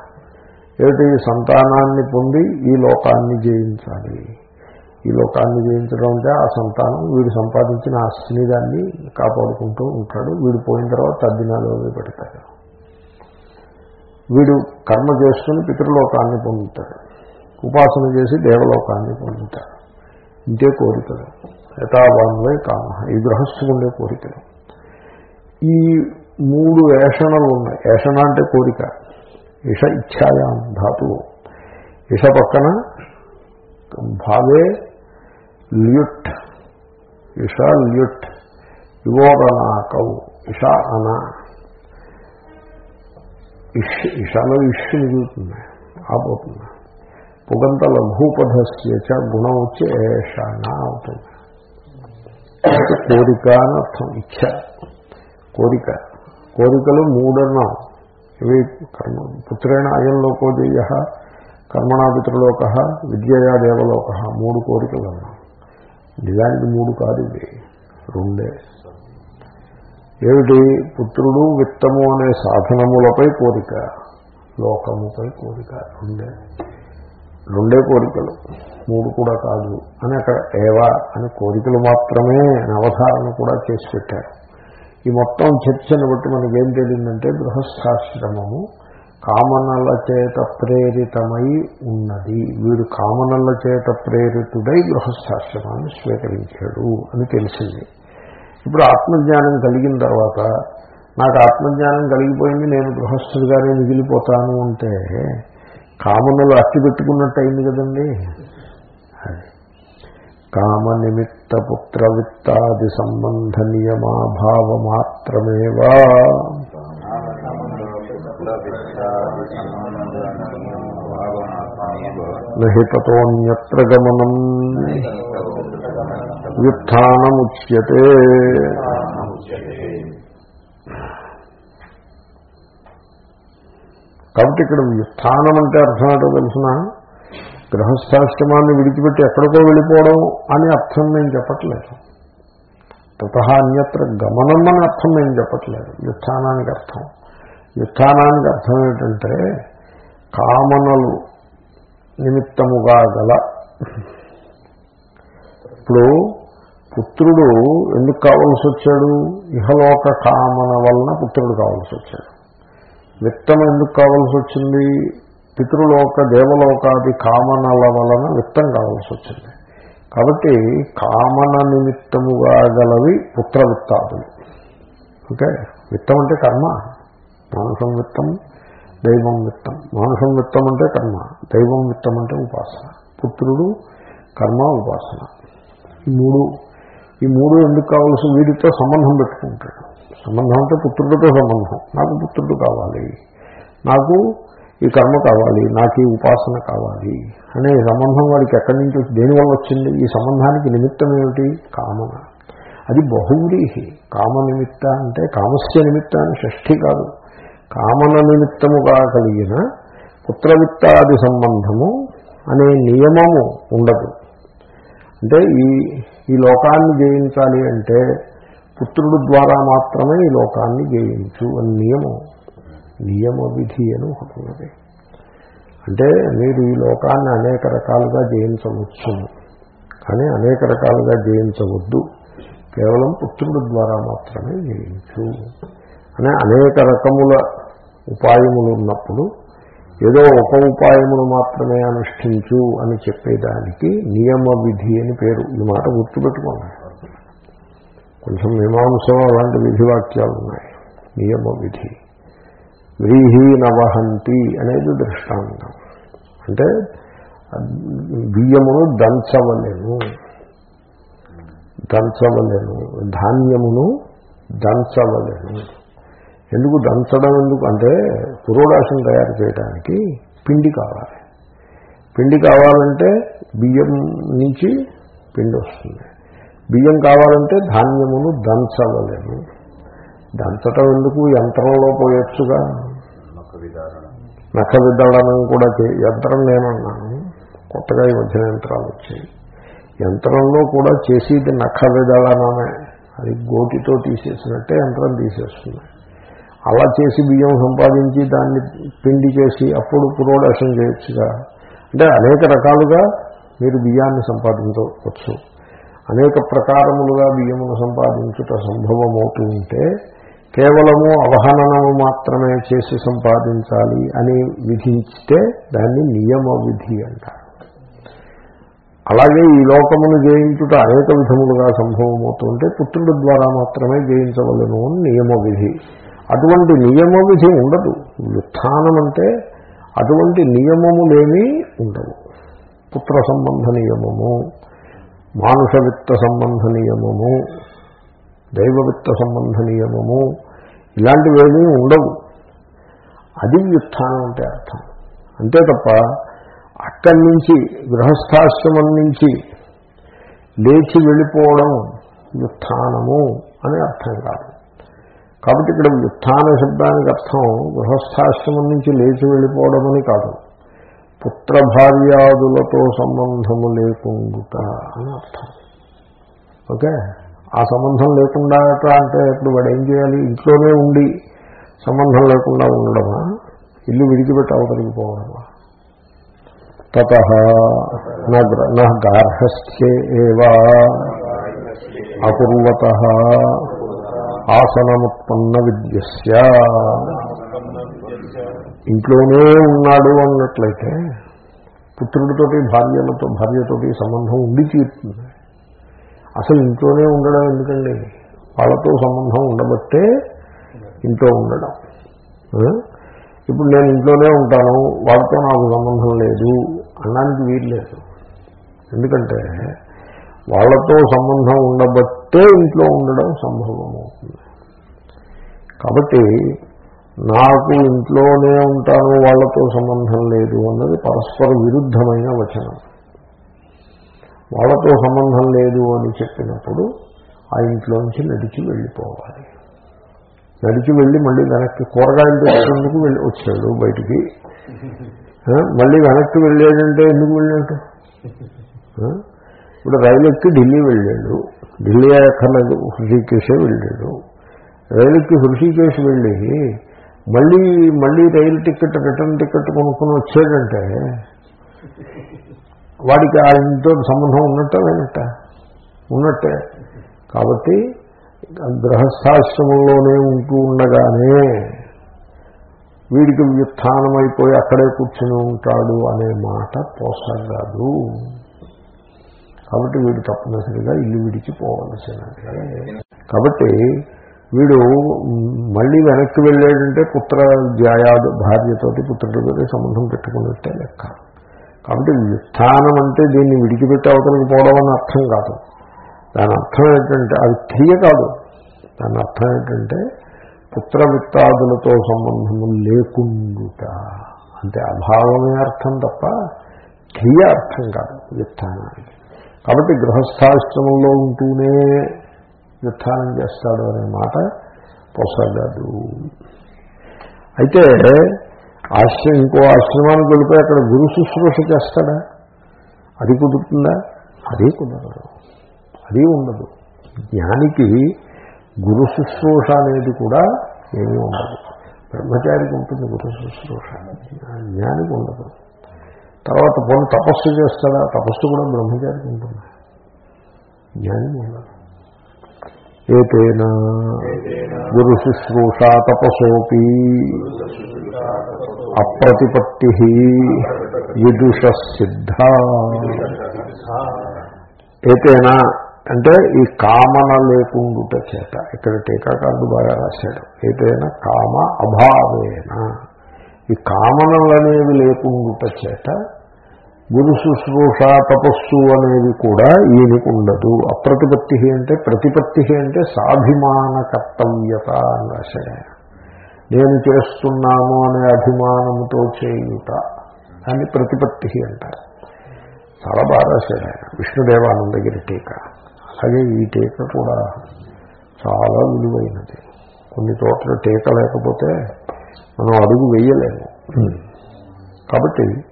[SPEAKER 1] ఏమిటి? సంతానాన్ని పొంది ఈ లోకాన్ని జయించాలి. ఈ లోకాన్ని జయించడం అంటే ఆ సంతానం వీడు సంపాదించిన ఆస్తిని దాన్ని కాపాడుకుంటూ ఉంటాడు. వీడు పోయిన తర్వాత తద్దినాలు పెడతాడు. వీడు కర్మ చేసుకుని పితృలోకాన్ని పొందుతాడు. ఉపాసన చేసి దేవలోకాన్ని పొందుతాడు. ఇంతే కోరికలు. యథావాన్వే కామ. ఈ గృహస్థులు ఉండే కోరికలు. ఈ మూడు ఏషణలు ఉన్నాయి. ఏషణ అంటే కోరిక. ఇష ఇచ్ఛాయాం ధాతువు. ఇష పక్కన భావే ల్యుట్. ఇష ల్యుట్. యువోరనాకౌ ఇష అన. ఇష్ ఇషాలో ఇష్యు మిగులుతుంది ఆపోతుంది. పుగంత లఘూపధస్యచ గుణం వచ్చి ఏషణ అవుతుంది. కోరిక అని అర్థం ఇచ్ఛ. కోరిక. కోరికలు మూడన్నాం. ఇవి కర్మ పుత్రేణ అయంలోకో జయ కర్మణాపితృలోక విద్యయా దేవలోక మూడు కోరికలు అన్నాం. నిజానికి మూడు కాదు ఇవి రెండే. ఏమిటి? పుత్రుడు విత్తము అనే సాధనములపై కోరిక లోకముపై కోరిక రెండే. రెండే కోరికలు. మూడు కూడా కాదు అని అక్కడ ఏవా అని కోరికలు మాత్రమే అవధారణ కూడా చేసి పెట్టారు. ఈ మొత్తం చర్చను బట్టి మనకేం తెలియదంటే గృహస్థాశ్రమము కామనల చేత ప్రేరితమై ఉన్నది. వీడు కామనల చేత ప్రేరితుడై గృహస్థాశ్రమాన్ని స్వీకరించాడు అని తెలిసింది. ఇప్పుడు ఆత్మజ్ఞానం కలిగిన తర్వాత నాకు ఆత్మజ్ఞానం కలిగిపోయింది నేను గృహస్థుడిగానే మిగిలిపోతాను అంటే కామనులు అట్టి పెట్టుకున్నట్టు అయింది కదండి. కామ నిమిత్త పుత్ర విత్తాది సంబంధ నియమాభావ మాత్రమేవా నహి గమనం. వ్యుత్నముచ్యతే కాబట్టి ఇక్కడ వ్యుత్నం అంటే అర్థం ఏంటో తెలిసిన? గ్రహస్థాశ్రమాన్ని విడిచిపెట్టి ఎక్కడికో వెళ్ళిపోవడం అని అర్థం నేను చెప్పట్లేదు. తత అన్యత్ర గమనం అని అర్థం నేను చెప్పట్లేదు. వ్యుత్థానానికి అర్థం. వ్యుత్థానానికి అర్థం ఏంటంటే కామనలు నిమిత్తముగా గల. ఇప్పుడు పుత్రుడు ఎందుకు కావాల్సి వచ్చాడు? ఇహలోక కామన వలన పుత్రుడు కావాల్సి వచ్చాడు. విత్తం ఎందుకు కావాల్సి వచ్చింది? పితృలోక దేవలోకాది కామనల వలన విత్తం కావాల్సి వచ్చింది. కాబట్టి కామన నిమిత్తముగా గలవి పుత్ర విత్తాదులు ఓకే? విత్తం అంటే కర్మ. మానసం విత్తం దైవం విత్తం మానసం విత్తం అంటే కర్మ. దైవం విత్తం అంటే ఉపాసన. పుత్రుడు కర్మ ఉపాసన. మూడు ఈ మూడు ఎందుకు కావాల్సి వీడితో సంబంధం పెట్టుకుంటాడు. సంబంధం అంటే పుత్రుడితో సంబంధం. నాకు పుత్రుడు కావాలి. నాకు ఈ కర్మ కావాలి. నాకు ఈ ఉపాసన కావాలి. అనే సంబంధం వాడికి ఎక్కడి నుంచి దేనివల్ల వచ్చింది? ఈ సంబంధానికి నిమిత్తం ఏమిటి? కామన. అది బహువ్రీహి. కామ నిమిత్త అంటే కామస్య నిమిత్త అని షష్ఠి కాదు. కామన నిమిత్తముగా కలిగిన పుత్రవిత్తాది సంబంధము అనే నియమము ఉండదు. అంటే ఈ ఈ లోకాన్ని జయించాలి అంటే పుత్రుడు ద్వారా మాత్రమే ఈ లోకాన్ని జయించు అని నియమం. నియమ విధి అని ఒకటి ఉన్నది. అంటే మీరు ఈ లోకాన్ని అనేక రకాలుగా జయించవచ్చు. కానీ అనేక రకాలుగా జయించవద్దు. కేవలం పుత్రుడు ద్వారా మాత్రమే జయించు. అనే అనేక రకముల ఉపాయములు ఉన్నప్పుడు ఏదో ఒక ఉపాయమును మాత్రమే అనుష్ఠించు అని చెప్పేదానికి నియమ విధి అని పేరు. ఈ మాట గుర్తుపెట్టుకోండి. కొంచెం మీమాంసం అలాంటి విధి వాక్యాలు ఉన్నాయి. నియమ విధి వ్రీహి నవహంతి అనేది దృష్టాంతం. అంటే బియ్యమును దంచవలేను. దంచవలేను. ధాన్యమును దంచవలేను. ఎందుకు దంచడం ఎందుకు? అంటే పురోడాశం తయారు చేయడానికి పిండి కావాలి. పిండి కావాలంటే బియ్యం నుంచి పిండి వస్తుంది. బియ్యం కావాలంటే ధాన్యమును దంచవలేము. దంచటం ఎందుకు? యంత్రంలో పోయొచ్చుగా. నక్క విదడనం కూడా చే యంత్రం నేనన్నాను. కొత్తగా ఈ మధ్యన యంత్రాలు వచ్చాయి. యంత్రంలో కూడా చేసేది నక్క విదళనమే అది గోటితో తీసేసినట్టే యంత్రం తీసేస్తుంది. అలా చేసి బియ్యం సంపాదించి దాన్ని పిండి చేసి అప్పుడు పురోడసం చేయొచ్చుగా. అంటే అనేక రకాలుగా మీరు బియ్యాన్ని సంపాదించవచ్చు. అనేక ప్రకారములుగా బియ్యమును సంపాదించుట సంభవమవుతూ ఉంటే కేవలము అవహననము మాత్రమే చేసి సంపాదించాలి అని విధించితే దాన్ని నియమ విధి అంటారు. అలాగే ఈ లోకమును జయించుట అనేక విధములుగా సంభవమవుతుంటే పుత్రుడి ద్వారా మాత్రమే జయించవలను అని నియమ విధి అటువంటి నియమ విధి ఉండదు. వ్యుత్థానం అంటే అటువంటి నియమములేమీ ఉండవు పుత్ర సంబంధ నియమము మానుష విత్త సంబంధ నియమము దైవవిత్త సంబంధ నియమము ఇలాంటివేమీ ఉండవు. అది వ్యుత్థానం అంటే అర్థం. అంతే తప్ప అక్కడి నుంచి గృహస్థాశ్రమం నుంచి లేచి వెళ్ళిపోవడం వ్యుత్థానము అని అర్థం కాదు. కాబట్టి ఇక్కడ ఉత్థాన శబ్దానికి అర్థం గృహస్థాశ్రమం నుంచి లేచి వెళ్ళిపోవడం అని కాదు. పుత్ర భార్యాదులతో సంబంధము లేకుండుట అని అర్థం. ఓకే? ఆ సంబంధం లేకుండా అంటే ఇప్పుడు వాడు ఏం చేయాలి? ఇంట్లోనే ఉండి సంబంధం లేకుండా ఉండడమా? ఇల్లు విడిచిపెట్టి అవతలిగిపోవడమా తత గార్హస్థ్యే ఏవా? అకుర్వత ఆసనముత్పన్న విద్యస్య ఇంట్లోనే ఉన్నాడు అన్నట్లయితే పుత్రుడితోటి భార్యలతో భార్యతోటి సంబంధం ఉండి తీరుతుంది. అసలు ఇంట్లోనే ఉండడం ఎందుకండి? వాళ్ళతో సంబంధం ఉండబట్టే ఇంట్లో ఉండడం. ఇప్పుడు నేను ఇంట్లోనే ఉంటాను వాళ్ళతో నాకు సంబంధం లేదు అనడానికి వీలు లేదు. ఎందుకంటే వాళ్ళతో సంబంధం ఉండబట్టే ఇంట్లో ఉండడం సంభవము. కాబట్టి నాకు ఇంట్లోనే ఉంటాను వాళ్ళతో సంబంధం లేదు అన్నది పరస్పర విరుద్ధమైన వచనం. వాళ్ళతో సంబంధం లేదు అని చెప్పినప్పుడు ఆ ఇంట్లోంచి నడిచి వెళ్ళిపోవాలి. నడిచి వెళ్ళి మళ్ళీ వెనక్కి కూరగాయలు తెచ్చేందుకు వెళ్ళి వచ్చాడు బయటికి. మళ్ళీ వెనక్కి వెళ్ళాడంటే ఎందుకు వెళ్ళాడు? ఇప్పుడు రైలు ఎక్కి ఢిల్లీ వెళ్ళాడు. ఢిల్లీ అక్కర్లేదు శ్రీకేశే వెళ్ళాడు. రైలుకి హృషికేశ్ వెళ్ళి మళ్ళీ మళ్ళీ రైలు టికెట్ రిటర్న్ టికెట్ కొనుక్కొని వచ్చాడంటే వాడికి ఆ ఇంట్లో సంబంధం ఉన్నట్ట లేనట్ట ఉన్నట్టే. కాబట్టి గృహస్థాశ్రమంలోనే ఉంటూ ఉండగానే వీడికి వ్యుత్థానమైపోయి అక్కడే కూర్చుని ఉంటాడు అనే మాట పోసగదు. కాబట్టి వీడు తప్పనిసరిగా ఇల్లు విడిచిపోవలసినదే కాబట్టి వీడు మళ్ళీ వెనక్కి వెళ్ళాడంటే పుత్ర ధ్యాయాదు భార్యతోటి పుత్రుడితోటి సంబంధం పెట్టుకున్నట్టే లెక్క. కాబట్టి వ్యుత్థానం అంటే దీన్ని విడిచిపెట్టి అవతలకు పోవడం అని అర్థం కాదు. దాని అర్థం ఏంటంటే అది క్రియ కాదు. దాని అర్థం ఏంటంటే పుత్ర విత్తాదులతో సంబంధము లేకుండుట. అంటే అభావమే అర్థం తప్ప క్రియ అర్థం కాదు వ్యుత్థానానికి. కాబట్టి గృహస్థాశ్రమంలో ఉంటూనే వ్యుత్థానం చేస్తాడు అనే మాట పొసగదు. అయితే ఆశ్రయం ఇంకో ఆశ్రమానికి వెళ్ళిపోయి అక్కడ గురు శుశ్రూష చేస్తాడా? అది కుదురుతుందా? అది కుదరదు. అది ఉండదు. జ్ఞానికి గురు శుశ్రూష అనేది కూడా ఏమీ ఉండదు. బ్రహ్మచారికి ఉంటుంది గురు శుశ్రూష. జ్ఞానికి ఉండదు. తర్వాత పోనీ తపస్సు చేస్తాడా? తపస్సు కూడా బ్రహ్మచారికి ఉంటుంది. జ్ఞానికి ఉండదు ఏతేన? గురు శుశ్రూష తపసోపి. అప్రతిపత్తి విదుష సిద్ధ ఏతేనా? అంటే ఈ కామన లేకుండుట చేత. ఇక్కడ టీకాకారుడు బాగా రాశాడు. ఏదైనా కామ అభావేన. ఈ కామనలనేవి లేకుండుట చేత గురు శుశ్రూష తపస్సు అనేవి కూడా ఈయనకు ఉండదు అప్రతిపత్తి అంటే ప్రతిపత్తి అంటే సాభిమాన కర్తవ్యత అని రాశాడు ఆయన నేను చేస్తున్నాను అనే అభిమానముతో చేయుట అని ప్రతిపత్తి అంటారు. చాలా బాగా రాశాడు ఆయన విష్ణుదేవానందగిరి టీక. అలాగే ఈ టీక కూడా చాలా విలువైనది. కొన్ని చోట్ల టీక లేకపోతే మనం అడుగు వేయలేము. కాబట్టి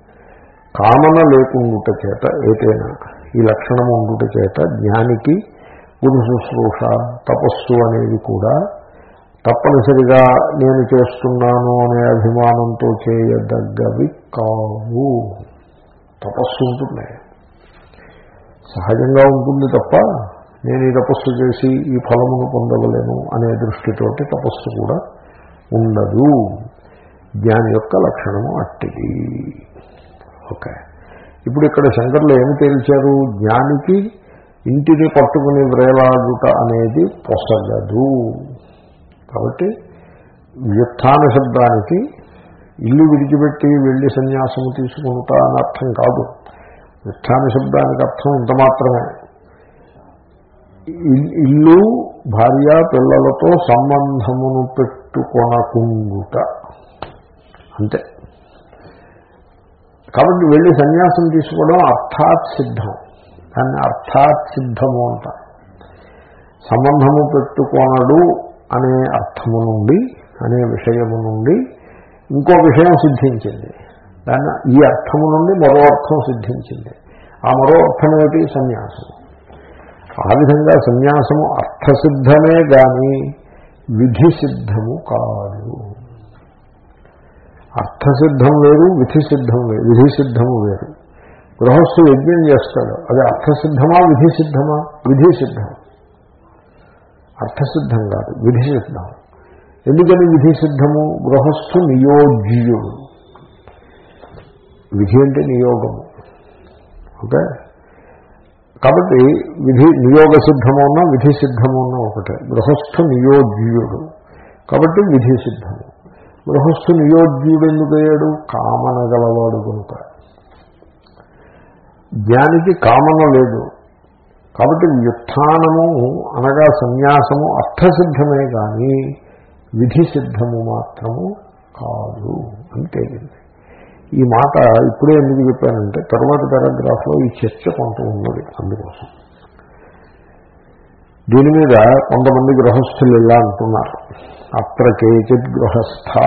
[SPEAKER 1] కామన లేకుండుట చేత ఏదైనా ఈ లక్షణం ఉండుట చేత జ్ఞానికి గురు శుశ్రూష తపస్సు అనేది కూడా తప్పనిసరిగా నేను చేస్తున్నాను అనే అభిమానంతో చేయదగ్గవి కావు. తపస్సు ఉంటుంది. సహజంగా ఉంటుంది తప్ప నేను ఈ తపస్సు చేసి ఈ ఫలమును పొందవలేను అనే దృష్టితోటి తపస్సు కూడా ఉండదు. జ్ఞాని యొక్క లక్షణము అట్టిది. ఓకే. ఇప్పుడు ఇక్కడ శంకర్లు ఏమి తేల్చారు? జ్ఞానికి ఇంటిని పట్టుకుని వ్రేలాడుట అనేది పొసగదు. కాబట్టి వ్యుత్థాన శబ్దానికి ఇల్లు విడిచిపెట్టి వెళ్ళి సన్యాసము తీసుకుంటా అని అర్థం కాదు. వ్యుత్థాన శబ్దానికి అర్థం ఇంత మాత్రమే. ఇల్లు భార్య పిల్లలతో సంబంధమును పెట్టుకొనకుండుట. అంతే. కాబట్టి వెళ్ళి సన్యాసం తీసుకోవడం అర్థాత్ సిద్ధం. దాన్ని అర్థాత్ సిద్ధము అంటారు సంబంధము పెట్టుకోనడు అనే అర్థము నుండి అనే విషయము నుండి ఇంకో విషయం సిద్ధించింది. దాన్ని ఈ అర్థము నుండి మరో అర్థం సిద్ధించింది. ఆ మరో అర్థం ఏమిటి? సన్యాసం ఆ విధంగా సన్యాసము అర్థసిద్ధమే కానీ విధి సిద్ధము కాదు. అర్థసిద్ధం వేరు విధి సిద్ధం వేరు విధి సిద్ధము వేరు. గృహస్థు యజ్ఞం చేస్తాడు. అది అర్థసిద్ధమా విధి సిద్ధమా విధి సిద్ధం అర్థసిద్ధం కాదు విధి సిద్ధం ఎందుకని విధి సిద్ధము గృహస్థు నియోజ్యుడు. విధి అంటే నియోగము. ఓకే? కాబట్టి విధి నియోగ సిద్ధము విధి సిద్ధము ఒకటే. గృహస్థు నియోజ్యుడు. కాబట్టి విధి సిద్ధము గృహస్థు నియోజ్యుడు ఎందుకయ్యాడు కామన గలవాడు కనుక. జ్ఞానికి కామన లేదు. కాబట్టి వ్యుత్థానము అనగా సన్యాసము అర్థసిద్ధమే కానీ విధి సిద్ధము మాత్రము కాదు అని తేలింది. ఈ మాట ఇప్పుడే ఎందుకు చెప్పానంటే తర్వాత పారాగ్రాఫ్లో ఈ చర్చ కొంత ఉన్నది అందుకోసం. దీని మీద కొంతమంది గృహస్థులు ఇలా అంటున్నారు. అత్ర కేచిత్ గృహస్థా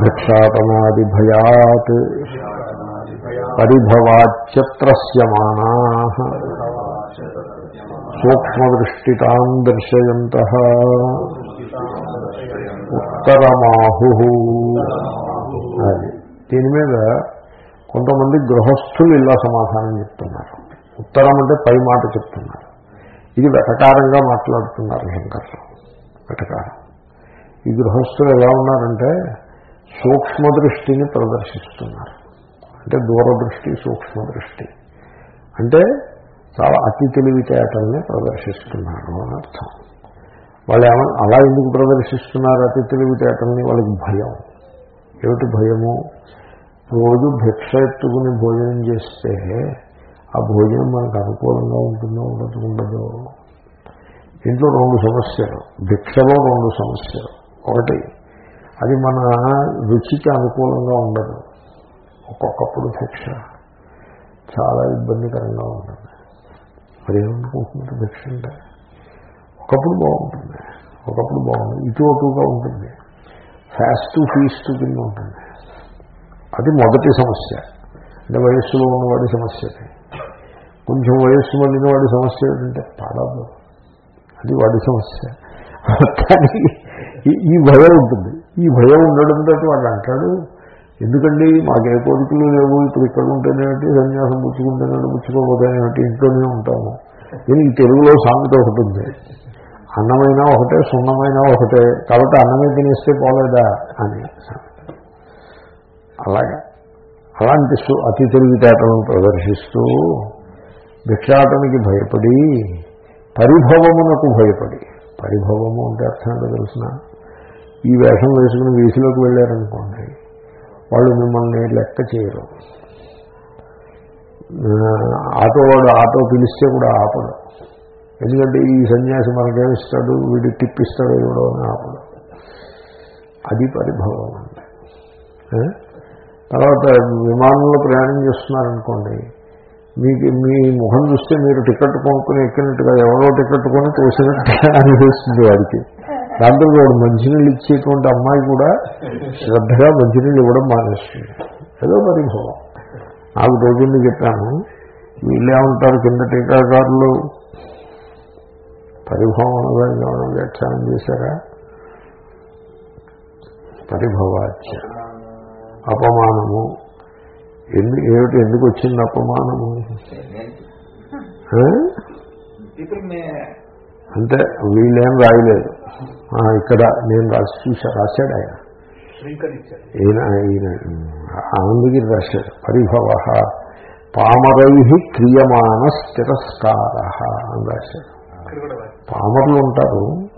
[SPEAKER 1] భిక్షాటనాది భయాత్ పరిభవాచ్యత్రస్యమానా సూక్ష్మదృష్టితాం దర్శయంత ఉత్తరమాహు అది. దీని మీద కొంతమంది గృహస్థులు ఇలా సమాధానం చెప్తున్నారు. ఉత్తరం అంటే పై మాట చెప్తున్నారు. ఇది వెటకారంగా మాట్లాడుతున్నారు శంకర్లు వెటకారం ఈ గృహస్థులు ఎలా ఉన్నారంటే సూక్ష్మదృష్టిని ప్రదర్శిస్తున్నారు. అంటే దూరదృష్టి సూక్ష్మదృష్టి. అంటే చాలా అతి తెలివితేటల్ని ప్రదర్శిస్తున్నారు అని అర్థం. వాళ్ళు ఏమన్నా అలా ఎందుకు ప్రదర్శిస్తున్నారు అతి తెలివితేటల్ని వాళ్ళకి భయం. ఏమిటి భయము? రోజు భిక్ష ఎత్తుకుని భోజనం చేస్తే ఆ భోజనం మనకు అనుకూలంగా ఉంటుందో ఉండదు? ఉండదు. ఇంట్లో రెండు సమస్యలు భిక్షలో రెండు సమస్యలు. ఒకటి అది మన రుచికి అనుకూలంగా ఉండదు. ఒక్కొక్కప్పుడు భిక్ష చాలా ఇబ్బందికరంగా ఉంటుంది. మరి భిక్ష అంటే? ఒకప్పుడు బాగుంటుంది. ఒకప్పుడు బాగుంటుంది. ఇటు అటుగా ఉంటుంది. ఫాస్ట్ ఫీస్ట్ కింద ఉంటుంది. అది మొదటి సమస్య. అంటే వయస్సులో ఉన్నవాడి సమస్య కొంచెం వయస్సు మళ్ళిన వాడి సమస్య ఏంటంటే పడదు అది వాడి సమస్య. కానీ ఈ భయం ఉంటుంది. ఈ భయం ఉండడంతో వాడు అంటాడు ఎందుకండి మాకే కోరికలు లేవు ఇప్పుడు ఇక్కడ ఉంటేనేమిటి సన్యాసం పుచ్చుకుంటేనే పుచ్చుకోకపోతేనేమిటి ఇంట్లోనే ఉంటాము. దీనికి తెలుగులో సామెత ఒకటి ఉంది. అన్నమైనా ఒకటే సున్నమైనా ఒకటే కాబట్టి అన్నమే తినేస్తే పోలేదా? అని అలాగా అలాంటి అతి తెలివితేటలను ప్రదర్శిస్తూ భిక్షాటనికి భయపడి పరిభవమునకు భయపడి. పరిభవము అంటే అర్థం ఏంటో తెలిసిన? ఈ వేషం వేసుకుని వీధిలోకి వెళ్ళారనుకోండి వాళ్ళు మిమ్మల్ని లెక్క చేయరు. ఆటో వాడు ఆటో పిలిస్తే కూడా ఆపడు. ఎందుకంటే ఈ సన్యాసి మనకేమిస్తాడు? వీడి టిప్ ఇస్తాడు ఇవ్వడం అని ఆపడు. అది పరిభవం అండి తర్వాత విమానంలో ప్రయాణం చేస్తున్నారనుకోండి మీకు మీ ముఖం చూస్తే మీరు టికెట్ కొనుక్కుని ఎక్కినట్టుగా ఎవరో టికెట్ కొని తోసినట్టుగా అనిపిస్తుంది వాడికి. దాంతో వాడు మంచినీళ్ళు ఇచ్చేటువంటి అమ్మాయి కూడా శ్రద్ధగా మంచినీళ్ళు ఇవ్వడం మానేస్తుంది. ఏదో పరిభవం. నాకు రోజుండి చెప్పాను. వీళ్ళే ఉంటారు కింద టీకాకారులు పరిభవం అనగా వ్యాఖ్యానం చేశారా? పరిభవాచ్య అపమానము. ఎందు ఏమిటి ఎందుకు వచ్చింది అపమానము? అంటే వీళ్ళేం రాయలేదు. ఆ, ఇక్కడ నేను రాసి చూసా రాశాడు ఆయన. ఈయన ఈయన ఆనందగిరి రాశాడు. పరిభవ పామరై క్రియమాన తిరస్కార అని రాశాడు. పామరులు ఉంటారు.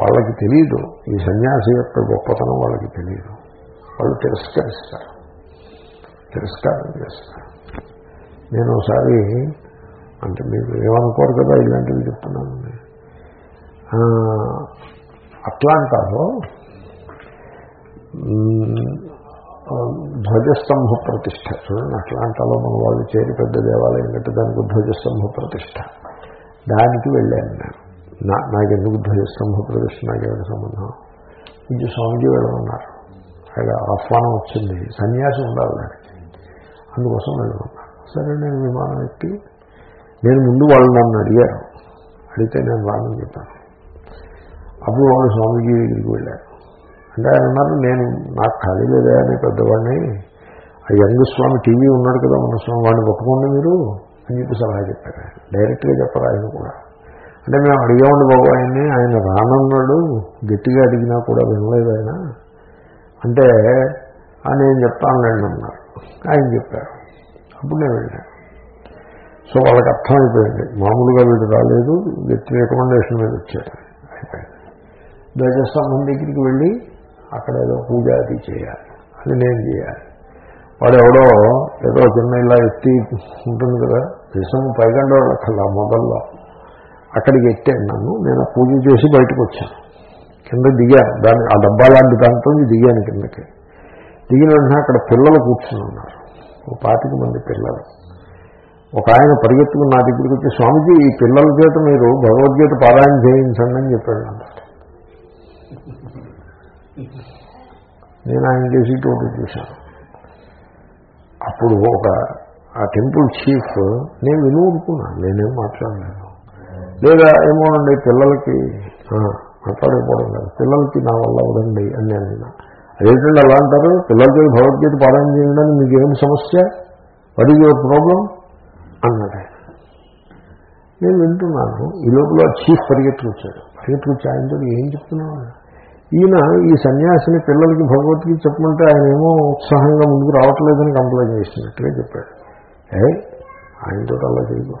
[SPEAKER 1] వాళ్ళకి తెలియదు ఈ సన్యాసి యొక్క గొప్పతనం వాళ్ళకి తెలియదు వాళ్ళు తిరస్కరిస్తారు. తిరస్కారం చేస్తారు నేను ఒకసారి అంటే మీరు ఏమనుకోరు కదా ఇలాంటివి చెప్తున్నాను అట్లాంటాలో ధ్వజస్తంభ ప్రతిష్ట. చూడండి అట్లాంటాలో మన వాళ్ళు చేరి పెద్ద దేవాలయం కట్టి దానికి ధ్వజస్తంభ ప్రతిష్ట. దానికి వెళ్ళాను నేను. నా నాకెందుకు ధ్వజస్తంభ ప్రతిష్ట? నాకేమైనా సంబంధం ఇది స్వామిజీ వెళ్ళమన్నారు. అక్కడ ఆహ్వానం వచ్చింది. సన్యాసి ఉండాలి దానికి అందుకోసం వెళ్ళమన్నాను సరే నేను విమానం ఎక్కి నేను ముందు వాళ్ళు నన్ను అడిగారు. అడిగితే నేను రానని చెప్పాను. అప్పుడు వాళ్ళు స్వామీజీ దగ్గరికి వెళ్ళారు. అంటే ఆయన అన్నారు నేను నాకు ఖాళీ లేదా? అని పెద్దవాడిని ఆ యంగ్ స్వామి టీవీ ఉన్నాడు కదా మన స్వామి వాడిని పట్టుకోండి మీరు అని చెప్పి సలహా చెప్పారు. ఆయన డైరెక్ట్గా చెప్పారు ఆయన కూడా. అంటే మేము అడిగామండి బాబు ఆయన్ని ఆయన రానన్నాడు గట్టిగా అడిగినా కూడా వినలేదు ఆయన. అంటే నేను చెప్తానులేండి అన్నారు. ఆయన చెప్పారు. అప్పుడు నేను వెళ్ళాను సో వాళ్ళకి అర్థమైపోయింది. మామూలుగా వీడు రాలేదు వ్యక్తి రికమెండేషన్ మీద వచ్చాడు. అయిపోయింది ధ్వజస్తంభం దగ్గరికి వెళ్ళి అక్కడ ఏదో పూజ అది చేయాలి అది నేను చేయాలి. వాడు ఎవడో ఏదో చిన్న ఇలా ఎత్తి ఉంటుంది కదా విషం పైగండో అక్కడ మొదల్లో. అక్కడికి ఎట్టాను నన్ను నేను పూజ చేసి బయటకు వచ్చాను. కింద దిగాను. దాని ఆ డబ్బా లాంటి దాంతో దిగాను కిందకి. దిగిన వెంటనే అక్కడ పిల్లలు కూర్చుని ఉన్నారు. ఒక పాతిక మంది పిల్లలు. ఒక ఆయన పరిగెత్తుకుని నా దగ్గరికి వచ్చి స్వామిజీ ఈ పిల్లల చేత మీరు భగవద్గీత పారాయణ చేయించండి అని చెప్పాడు అన్నారు నేను ఆయన చేసి టోటల్ చూశాను. అప్పుడు ఒక ఆ టెంపుల్ చీఫ్ నేను విని ఊరుకున్నాను నేనేం మాట్లాడలేదు. లేదా ఏమోనండి పిల్లలకి మాట్లాడకపోవడం కాదు పిల్లలకి నా వల్ల అవదండి అని నేను అదేంటండి అలా అంటారు? పిల్లలకి భగవద్గీత పారాయణ చేయడానికి మీకు ఏం సమస్య? వాట్ ఈజ్ యువర్ ప్రాబ్లం అన్నాడు. ఆయన. నేను వింటున్నాను. ఈ లోపల చీఫ్ పరిగెత్తుకొచ్చాడు పరిగెత్తుకొచ్చి ఆయనతో ఏం చెప్తున్నావు? ఈయన ఈ సన్యాసిని పిల్లలకి భగవద్గీత చెప్పమంటే ఆయన ఏమో ఉత్సాహంగా ముందుకు రావట్లేదని కంప్లైంట్ చేసినట్టుగా చెప్పాడు. ఏ? ఆయనతో అలా చేయదు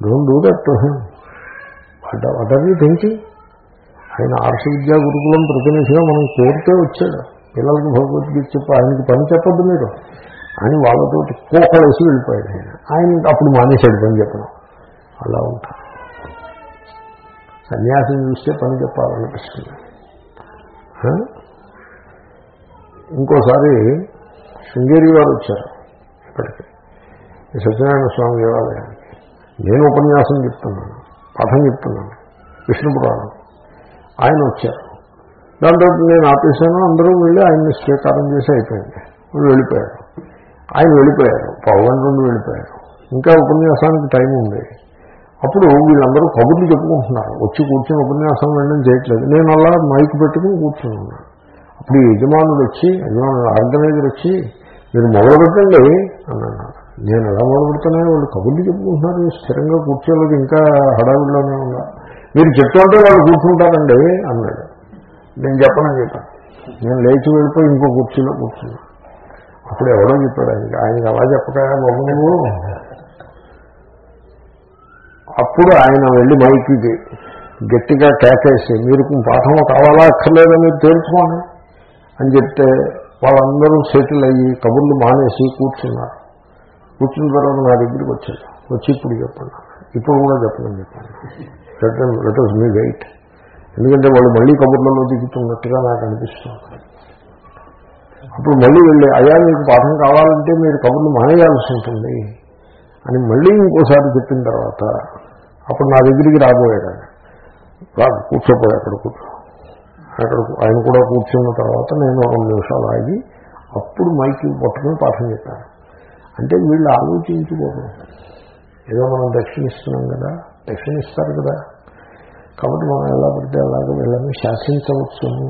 [SPEAKER 1] don't do that to him what are you thinking ఆయన ఆర్ష విద్యా గురుకులం ప్రతినిధిగా మనం కోరితే వచ్చాడు. పిల్లలకు భగవద్గీత చెప్పి ఆయనకి పని చెప్పద్దు మీరు. అని వాళ్ళతో కోకలేసి వెళ్ళిపోయాడు ఆయన. ఆయన అప్పుడు మానేశాడు పని చెప్పడం. అలా ఉంటారు సన్యాసం చూస్తే పని చెప్పాలనిపిస్తుంది. ఇంకోసారి శృంగేరి గారు వచ్చారు ఇక్కడికి సత్యనారాయణ స్వామి దేవాలయానికి. నేను ఉపన్యాసం చెప్తున్నాను. పాఠం చెప్తున్నాను. విష్ణు పురాణం ఆయన వచ్చారు. దాంతో నేను ఆపేశాను అందరూ వెళ్ళి ఆయన్ని స్వీకారం చేసి అయిపోయింది. వాళ్ళు వెళ్ళిపోయారు. ఆయన వెళ్ళిపోయారు పవన్ నుండి వెళ్ళిపోయారు. ఇంకా ఉపన్యాసానికి టైం ఉంది. అప్పుడు వీళ్ళందరూ కబుర్లు చెప్పుకుంటున్నారు. వచ్చి కూర్చొని ఉపన్యాసం వెళ్ళడం చేయట్లేదు. నేను అలా మైక్ పెట్టుకుని కూర్చొని ఉన్నాను ఇప్పుడు యజమానుడు వచ్చి యజమానుడు ఆర్గనైజర్ వచ్చి మీరు మొదలు పెట్టండి అని నేను ఎలా మొదలు వాళ్ళు కబుర్లు చెప్పుకుంటున్నారు. స్థిరంగా కూర్చోలేదు ఇంకా హడావిడిలోనే ఉన్నారు మీరు చెప్తుంటే వాళ్ళు కూర్చుంటారండి అన్నాడు. నేను చెప్పనని చెప్పాను నేను లేచి వెళ్ళిపోయి ఇంకో కుర్చీలో కూర్చున్నా. అప్పుడు ఎవడో చెప్పాడు ఆయనకి. ఆయనకి అలా చెప్పగా బాబు నువ్వు? అప్పుడు ఆయన వెళ్ళి మైకి గట్టిగా కేకేసి మీరు పాఠం కావాలా? అక్కర్లేదా? మీరు తేల్చుకోండి. అని చెప్తే వాళ్ళందరూ సెటిల్ అయ్యి కబుర్లు మానేసి కూర్చున్నారు. కూర్చున్న తర్వాత నా దగ్గరికి వచ్చాడు. వచ్చి ఇప్పుడు చెప్పండి. ఇప్పుడు కూడా చెప్పండి చెప్పండి. లెట్ వాజ్ మీ వెయిట్ ఎందుకంటే వాళ్ళు మళ్ళీ కబుర్లలో దిగుతున్నట్టుగా నాకు అనిపిస్తుంది. అప్పుడు మళ్ళీ వెళ్ళి అయ్యా మీకు పాఠం కావాలంటే మీరు కబుర్లు మానేయాల్సి ఉంటుంది అని మళ్ళీ ఇంకోసారి చెప్పిన తర్వాత అప్పుడు నా దగ్గరికి రాబోయాడు ఆయన. రాదు కూర్చోపోయి అక్కడ కూర్చో. అక్కడ ఆయన కూడా కూర్చున్న తర్వాత నేను రెండు నిమిషాలు ఆగి అప్పుడు మైకి పట్టుకుని పాఠం చెప్పాను. అంటే వీళ్ళు ఆలోచించుకోరు. ఏదో మనం దక్షిణిస్తున్నాం కదా. దక్షిణిస్తారు కదా. కాబట్టి మనం ఎలా పడితే అలాగే వీళ్ళని శాసించవచ్చును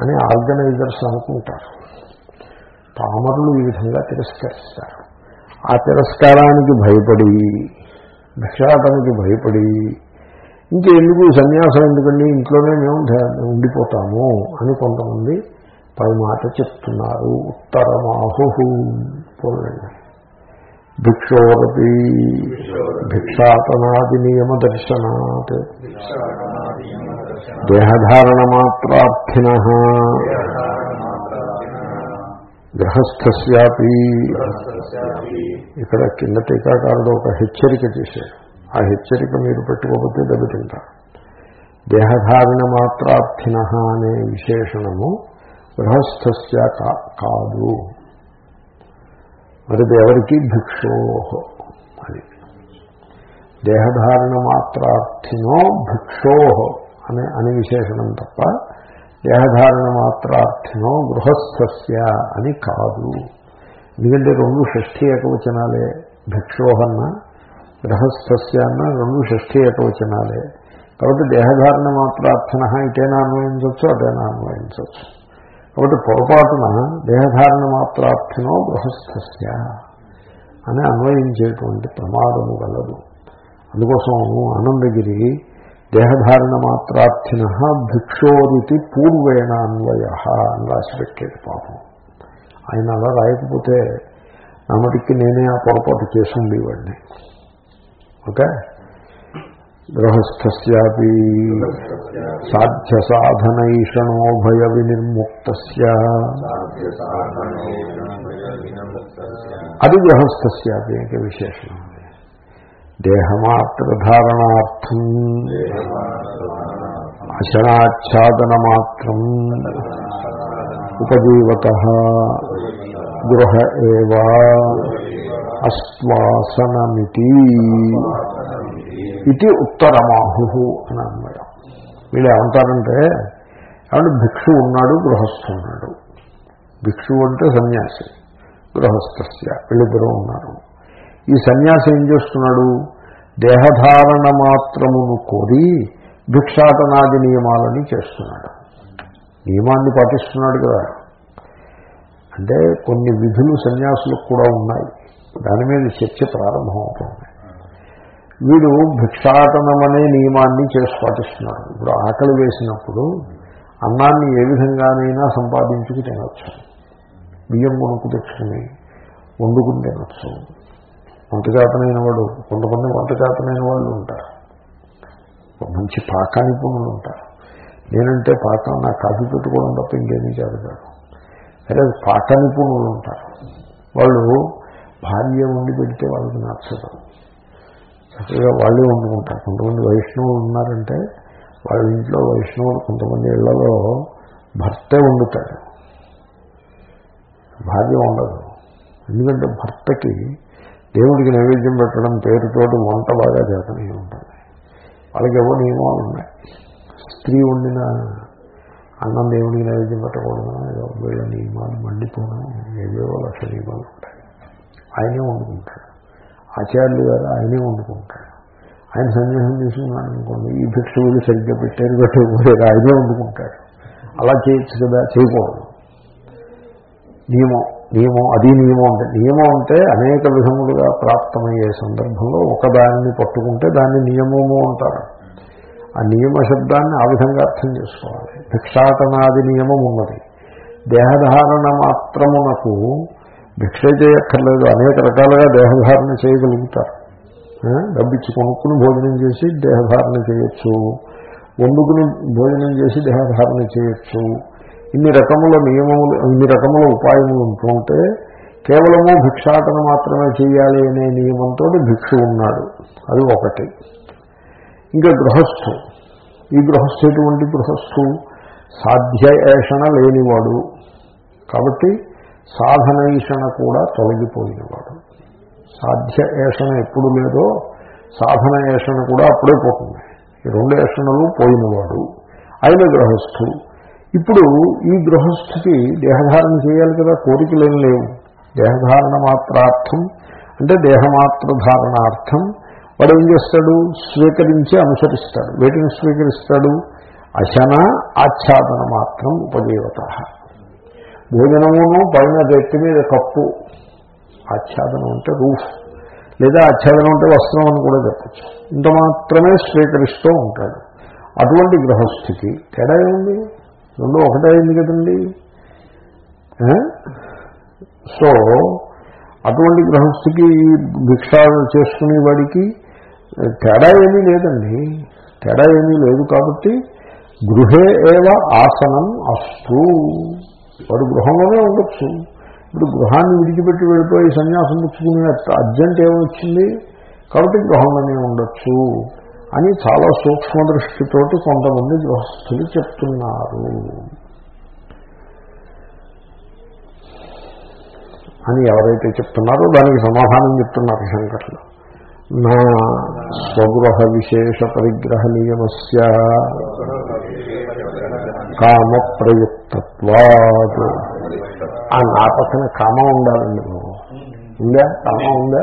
[SPEAKER 1] అని ఆర్గనైజర్స్ అనుకుంటారు. పామరులు ఈ విధంగా తిరస్కరిస్తారు. ఆ తిరస్కారానికి భయపడి భిక్షాటనకి భయపడి ఇంకా ఎందుకు సన్యాసం ఎందుకండి? ఇంట్లోనే మేము ఉండిపోతాము అని కొంతమంది పై మాట చెప్తున్నారు. ఉత్తరమాహు పోలండి. భిక్షోరపి భిక్షాటనాది నియమ దర్శనాత్ దేహధారణమాత్రార్థిన. గృహస్థస్యాపి. ఇక్కడ కింద టీకాకారుడు ఒక హెచ్చరిక చేశాడు. ఆ హెచ్చరిక మీరు పెట్టుకోకపోతే దెబ్బతింటారు దేహధారణ మాత్రార్థిన అనే విశేషణము గృహస్థస్య కాదు. మరి ఎవరికి భిక్షోహో అది. దేహధారణ మాత్రార్థినో భిక్షోహో అనే అని విశేషణం తప్ప దేహధారణ మాత్రార్థినో గృహస్థస్య అని కాదు. ఎందుకంటే రెండు షష్ఠీ ఏకవచనాలే భిక్షోహన్న గృహస్థస్య అన్న రెండు షష్ఠీ ఏకవచనాలే. కాబట్టి దేహధారణ మాత్రార్థన ఇటేనా అన్వయించవచ్చు అటైనా అన్వయించవచ్చు కాబట్టి పొరపాటున దేహధారణ మాత్రార్థినో గృహస్థస్య అని అన్వయించేటువంటి ప్రమాదము గలదు. అందుకోసం ఆనందగిరి దేహధారణ మాత్రార్థిన భిక్షోరితి పూర్వేణ అన్వయ అని రాసిపెట్టాడు పాపం. ఆయన అలా రాయకపోతే నా మటుకి నేనే ఆ పొరపాటు చేసి ఉండేవాడిని. ఓకే? గృహస్థస్యాపి. సాధ్య సాధనైషణోభయ వినిర్ముక్త అది గృహస్థస్యాపి ఇంక విశేషణం. దేహమాత్రధారణార్థం. అశనాచ్ఛాదనమాత్రం. ఉపజీవత. గృహ ఏవా. అశ్వాసనమితి ఇది ఉత్తరమాహు అని అన్వయం వీళ్ళు ఏమంటారంటే ఏమంటే భిక్షు ఉన్నాడు గృహస్థు ఉన్నాడు. భిక్షు అంటే సన్యాసి గృహస్థస్య వీళ్ళిద్దరూ ఉన్నారు. ఈ సన్యాసి ఏం చేస్తున్నాడు? దేహధారణ మాత్రమును కోరి భిక్షాటనాది నియమాలని చేస్తున్నాడు. నియమాన్ని పాటిస్తున్నాడు కదా. అంటే కొన్ని విధులు సన్యాసులకు కూడా ఉన్నాయి. దాని మీద చర్చ ప్రారంభమవుతుంది. వీడు భిక్షాటనమనే నియమాన్ని చేసి పాటిస్తున్నారు ఇప్పుడు ఆకలి వేసినప్పుడు అన్నాన్ని ఏ విధంగానైనా సంపాదించుకు తినవచ్చు బియ్యం కొనుక్కు తెచ్చుకుని వండుకుని తినచ్చు. వంటజాతనైన వాడు కొంతమంది వంటజాతనైన వాళ్ళు ఉంటారు మంచి పాక నిపుణులు ఉంటారు. నేనంటే పాకం నా కాఫీ పెట్టుకోవడం తప్ప ఇంకేమీ చేత కాదు. అదే పాక నిపుణులు ఉంటారు. వాళ్ళు భార్య ఉండి పెడితే వాళ్ళకి నచ్చదు. చక్కగా వాళ్ళే వండుకుంటారు. కొంతమంది వైష్ణవులు ఉన్నారంటే వాళ్ళ ఇంట్లో వైష్ణవులు కొంతమంది ఇళ్ళలో భర్తే వండుతాడు భార్య ఉండదు ఎందుకంటే భర్తకి దేవుడికి నైవేద్యం పెట్టడం పేరుతోటి వంట బాగా చేతనే ఉంటుంది. వాళ్ళకి ఏవో నియమాలు ఉన్నాయి. స్త్రీ వండిన అన్నం దేవుడికి నైవేద్యం పెట్టకూడదు ఏదో వీళ్ళ నియమాలు మండిపోవడం ఏవేవో లక్ష నియమాలు ఉంటాయి. ఆయనే వండుకుంటాడు. ఆచార్యులు గారు ఆయనే వండుకుంటాడు ఆయన సన్యాసం తీసుకున్నాడు అనుకోండి ఈ భిక్షువులు సరిగ్గా పెట్టారు పెట్టకపోయారు ఆయనే వండుకుంటాడు అలా చేయొచ్చు కదా చేయకూడదు. నియమం నియమం అది నియమం అంటే నియమం అంటే అనేక విధములుగా ప్రాప్తమయ్యే సందర్భంలో ఒకదాన్ని పట్టుకుంటే దాన్ని నియమము అంటారు. ఆ నియమ శబ్దాన్ని ఆ విధంగా అర్థం చేసుకోవాలి. భిక్షాటనాది నియమం ఉన్నది. దేహధారణ మాత్రమునకు భిక్ష చేయక్కర్లేదు. అనేక రకాలుగా దేహధారణ చేయగలుగుతారు. డబ్బిచ్చి కొనుక్కుని భోజనం చేసి దేహధారణ చేయొచ్చు. వండుకుని భోజనం చేసి దేహధారణ చేయొచ్చు. ఇన్ని రకముల నియమములు ఇన్ని రకముల ఉపాయములు ఉంటుంటే కేవలము భిక్షాటన మాత్రమే చేయాలి అనే నియమంతో భిక్షు ఉన్నాడు. అది ఒకటి. ఇంకా గృహస్థు. ఈ గృహస్థు ఎటువంటి గృహస్థు? సాధ్య ఏషణ లేనివాడు. కాబట్టి సాధనైషణ కూడా తొలగిపోయినవాడు సాధ్య ఏషణ ఎప్పుడు లేదో సాధన ఏషణ కూడా అప్పుడే పోతుంది. ఈ రెండు ఏషణలు పోయినవాడు. ఆయన గృహస్థు ఇప్పుడు ఈ గృహస్థుకి దేహధారణ చేయాలి కదా? కోరికలేం లేవు. దేహధారణ మాత్రార్థం అంటే దేహమాత్ర ధారణార్థం వాడు ఏం చేస్తాడు? స్వీకరించి అనుసరిస్తాడు. వేటిని స్వీకరిస్తాడు? అశన ఆచ్ఛాదన మాత్రం ఉపదేవత. భోజనమును పైన వ్యక్తి మీద కప్పు. ఆచ్ఛాదనం అంటే రూఫ్. లేదా ఆచ్ఛాదనం అంటే వస్త్రం అని కూడా చెప్పచ్చు. ఇంత మాత్రమే స్వీకరిస్తూ ఉంటాడు. అటువంటి గ్రహస్థితి తేడా ఏముంది? రెండు ఒకటే అయింది కదండి. సో అటువంటి గ్రహస్థికి భిక్ష చేసుకునే వాడికి తేడా ఏమీ లేదండి. తేడా ఏమీ లేదు కాబట్టి గృహే ఏవ ఆసనం అస్తు. వాడు గృహంలోనే ఉండొచ్చు. ఇప్పుడు గృహాన్ని విడిచిపెట్టి వెళ్ళిపోయి సన్యాసం పుచ్చుకునే అర్జెంట్ ఏమొచ్చింది? కాబట్టి గృహంలోనే ఉండొచ్చు అని చాలా సూక్ష్మ దృష్టితోటి కొంతమంది గృహస్థులు చెప్తున్నారు. అని ఎవరైతే చెప్తున్నారో దానికి సమాధానం చెప్తున్నారు శంకర్లు. నా స్వగృహ విశేష పరిగ్రహ నియమస్య. కామ ప్రయుక్తత్వాత్ ఆ నా పక్కన కామం ఉండాలండి. నువ్వు ఉందా? కామం ఉందా?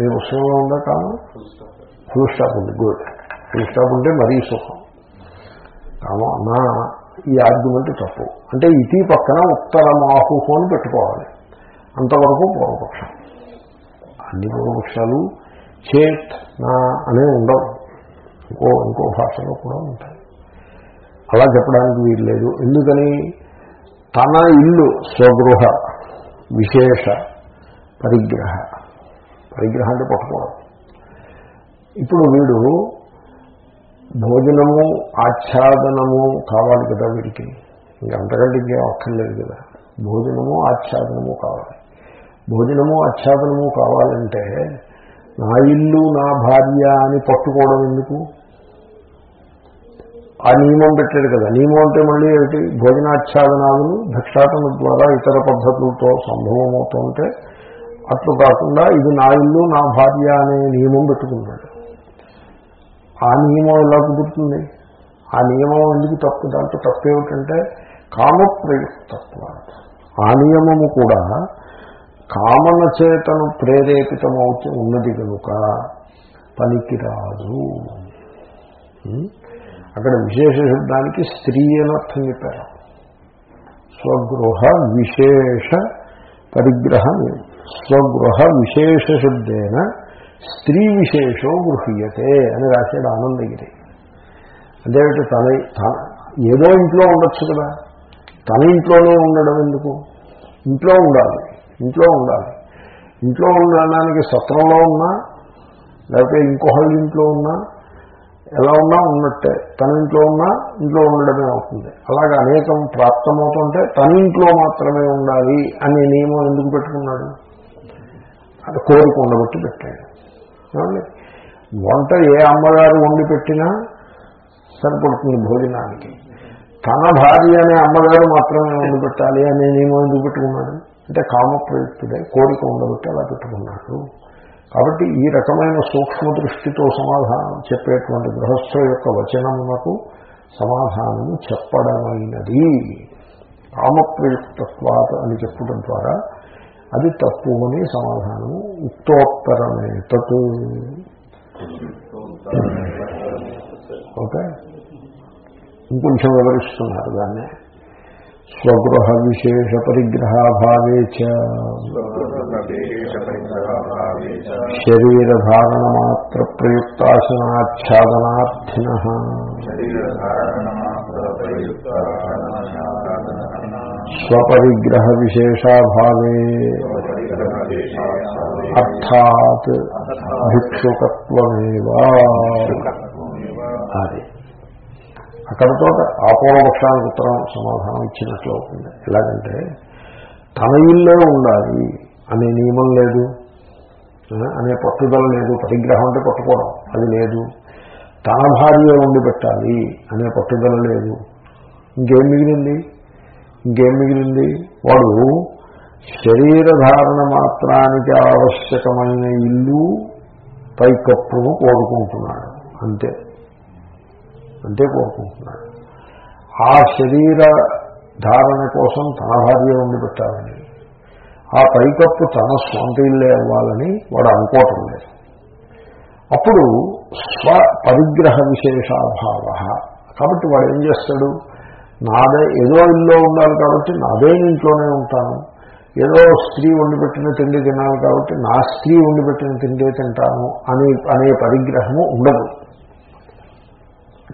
[SPEAKER 1] మీ పుస్తకంలో ఉందా కామం? ఫుల్ స్టాప్ ఉంది. గుడ్ ఫుల్ స్టాప్ ఉంటే మరీ సుఖం. కామం నా ఈ ఆర్గ్యుమెంట్ తప్పు. అంటే ఇటీ పక్కన ఉత్తరమాహు అని పెట్టుకోవాలి. అంతవరకు పూర్వపక్షం. అన్ని పూర్వపక్షాలు చేత్ నా అనే ఉండవు ఇంకో ఇంకో భాషలో కూడా ఉంటాయి. అలా చెప్పడానికి వీలు లేదు ఎందుకని? తన ఇల్లు స్వగృహ విశేష పరిగ్రహ. పరిగ్రహం అంటే పట్టుకోవడం. ఇప్పుడు వీడు భోజనము ఆచ్ఛాదనము కావాలి కదా వీడికి. ఇంకా అంతకంటే ఇంకేం అక్కర్లేదు కదా. భోజనము ఆచ్ఛాదనము కావాలి. భోజనము ఆచ్ఛాదనము కావాలంటే నా ఇల్లు నా భార్య అని పట్టుకోవడం ఎందుకు? ఆ నియమం పెట్టాడు కదా. నియమం అంటే మళ్ళీ ఏమిటి? భోజనాచ్ఛాదనాదులు భిక్షాటన ద్వారా ఇతర పద్ధతులతో సంభవమవుతుంటే అట్లు కాకుండా ఇది నా ఇల్లు నా భార్య అనే నియమం పెట్టుకున్నాడు. ఆ నియమం ఎలా కుదురుతుంది? ఆ నియమం ఎందుకు తప్పు? దాంట్లో తప్పేమిటంటే కామప్రయుక్తత్వ ఆ నియమము కూడా కామన చేతను ప్రేరేపితమవుతూ ఉన్నది కనుక పనికిరాదు. అక్కడ విశేష శబ్దానికి స్త్రీ అని అర్థం చెప్పారు. స్వగృహ విశేష పరిగ్రహం. స్వగృహ విశేష శబ్దేన స్త్రీ విశేషో గృహీయతే అని రాశాడు ఆనందగిరి. అంటే తన తన ఏదో ఇంట్లో ఉండొచ్చు కదా. తన ఇంట్లోనే ఉండడం ఎందుకు? ఇంట్లో ఉండాలి. ఇంట్లో ఉండాలి. ఇంట్లో ఉండడానికి సత్రంలో ఉన్నా లేకపోతే ఇంకొకళ్ళ ఇంట్లో ఉన్నా ఎలా ఉన్నా ఉన్నట్టే. తన ఇంట్లో ఉన్నా ఇంట్లో ఉండడమే అవుతుంది. అలాగే అనేకం ప్రాప్తమవుతుంటే తన ఇంట్లో మాత్రమే ఉండాలి అనే నియమం ఎందుకు పెట్టుకున్నాడు? అది కోరిక ఉండబట్టి పెట్టాడు. వంట ఏ అమ్మగారు వండి పెట్టినా సరిపడుతుంది భోజనానికి. తన భార్య అనే అమ్మగారు మాత్రమే వండి పెట్టాలి అనే నియమం ఎందుకు పెట్టుకున్నాడు? అంటే కామప్రయుక్తుడే కోరిక ఉండబట్టి అలా పెట్టుకున్నాడు కాబట్టి ఈ రకమైన సూక్ష్మ దృష్టితో సమాధానం చెప్పేటువంటి గృహస్థ యొక్క వచనమునకు సమాధానము చెప్పడమైనది. కామప్రయుక్తత్వాత అని చెప్పడం ద్వారా అది తప్పు అని సమాధానము ఉత్తోత్తరమే తత్ ఓకే? ఇంకొంచెం వివరిస్తున్నారు దాన్ని. స్వగృహ విశేష పరిగ్రహాభావే చ శరీరధారణ మాత్ర ప్రయుక్తాసనాచ్ఛాదనార్థిన స్వపరిగ్రహ విశేషాభావే అర్థాత్ భిక్షుకత్వమేవా అది అక్కడతో ఆ పూర్వపక్షానికి ఉత్తరం సమాధానం ఇచ్చినట్లు అవుతుంది. ఎలాగంటే తన ఇల్లే ఉండాలి అనే నియమం లేదు. అనే పట్టుదల లేదు. పరిగ్రహం అంటే పట్టుకోవడం. అది లేదు. తన భార్య ఉండి పెట్టాలి అనే పట్టుదల లేదు. ఇంకేం మిగిలింది? ఇంకేం మిగిలింది? వాడు శరీరధారణ మాత్రానికి ఆవశ్యకమైన ఇల్లు పైకప్పును కోరుకుంటున్నాడు. అంతే. అంతే కోరుకుంటున్నాడు. ఆ శరీర ధారణ కోసం తన భార్య ఉండి పెట్టాలని ఆ పైకప్పు తన స్వంత ఇల్లే అవ్వాలని వాడు అనుకోవటం లేదు. అప్పుడు స్వ పరిగ్రహ విశేషాభావ. కాబట్టి వాడు ఏం చేస్తాడు? నాదే ఏదో ఇల్లు ఉండాలి కాబట్టి నాదే ఇంట్లోనే ఉంటాను. ఏదో స్త్రీ వండిపెట్టిన తిండి తినాలి కాబట్టి నా స్త్రీ వండిపెట్టిన తిండే తింటాను అనే అనే పరిగ్రహము ఉండదు.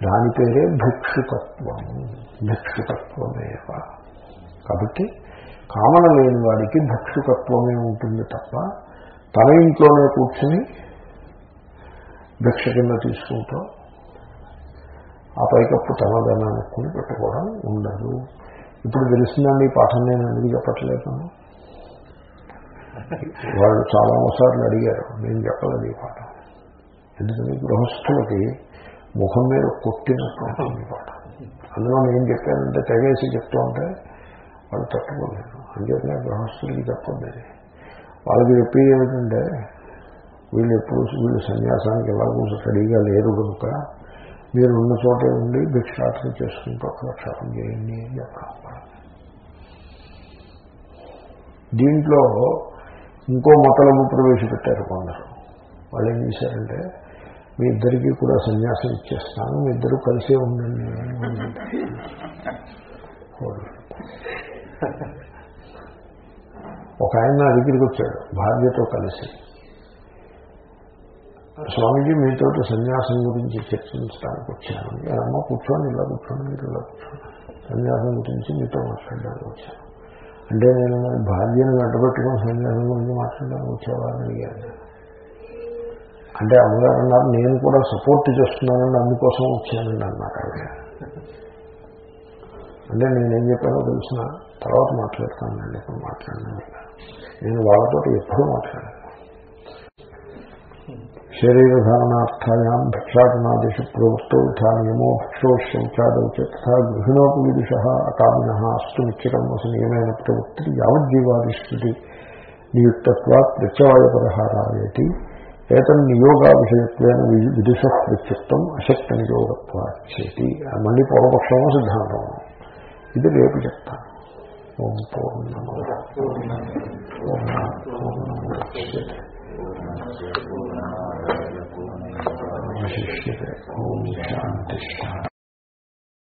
[SPEAKER 1] దాని పేరే భిక్షుకత్వము భిక్షుకత్వమేవ కాబట్టి కామన లేని వాడికి భిక్షుకత్వమే ఉంటుంది తప్ప తన ఇంట్లోనే కూర్చుని భిక్ష కింద తీసుకుంటూ ఆ పైకప్పు తనదని అనుకుని పెట్టుకోవడం ఉండదు. ఇప్పుడు తెలిసిందండి ఈ పాఠం నేను ఎందుకు చెప్పట్లేదు? వాళ్ళు చాలా సార్లు అడిగారు. నేను చెప్పలేదు ఈ పాఠం. ఎందుకంటే గృహస్థులకి ముఖం మీద కొట్టినట్టు అందులో నేను చెప్పానంటే తెగేసి చెప్తూ ఉంటే వాళ్ళు తట్టుకోలేదు. అందుకే గృహస్థులకి తప్పదు వాళ్ళకి చెప్పేది ఏమిటంటే వీళ్ళు ఎప్పుడు వీళ్ళు సన్యాసానికి ఎలాగో రెడీగా లేరు కనుక మీరు ఉన్న చోటే ఉండి భిక్షాటన చేసుకుంటూ ప్రక్షాపం చేయండి అని చెప్పడం. దీంట్లో ఇంకో మతలము ప్రవేశపెట్టారు కొందరు. వాళ్ళు ఏం చేశారంటే మీ ఇద్దరికీ కూడా సన్యాసం ఇచ్చేస్తాను మీ ఇద్దరు కలిసే ఉండండి. ఒక ఆయన నా దగ్గరికి వచ్చాడు భార్యతో కలిసి. స్వామీజీ మీతో సన్యాసం గురించి చర్చించడానికి వచ్చాను. అమ్మ కూర్చోండి ఇలా కూర్చోండి మీరు ఇలా కూర్చోండి సన్యాసం గురించి మీతో మాట్లాడడానికి వచ్చాను. అంటే నేను భార్యను వెంటబెట్టుకుని సన్యాసం గురించి మాట్లాడడానికి వచ్చేవా అడిగాను. అంటే అమ్మగారు అన్నారు నేను కూడా సపోర్ట్ చేస్తున్నానని అందుకోసం వచ్చానండి అన్నారు ఆవిడ అంటే నేనేం చెప్పానో తెలిసిన తర్వాత మాట్లాడతానండి ఇప్పుడు మాట్లాడినా నేను వాళ్ళతో ఎప్పుడూ మాట్లాడాను. శరీరధారణార్థాయాం భిక్షాటనాదిషు ప్రవృత్తో ధాన్యమో నియమో తథా గృహిణోపు విదుష అకామిన అస్తు నిత్యకర్మసు నియమైన ప్రవృత్తి యావజ్జీవాదిష్టి ప్రత్యవాయ ప్రత్యవాయపరిహారాయతి ఏతన్ నియోగా విషయత్వేన విదుష ప్రత్యుక్తం అశక్త నియోగత్వాచేతి మళ్ళీ పూర్వపక్షము సిద్ధాంతం ఇది రేపు చెప్తాను ఓం పూర్ణమ విశిష్యతే ఓం శాంతి శాంతి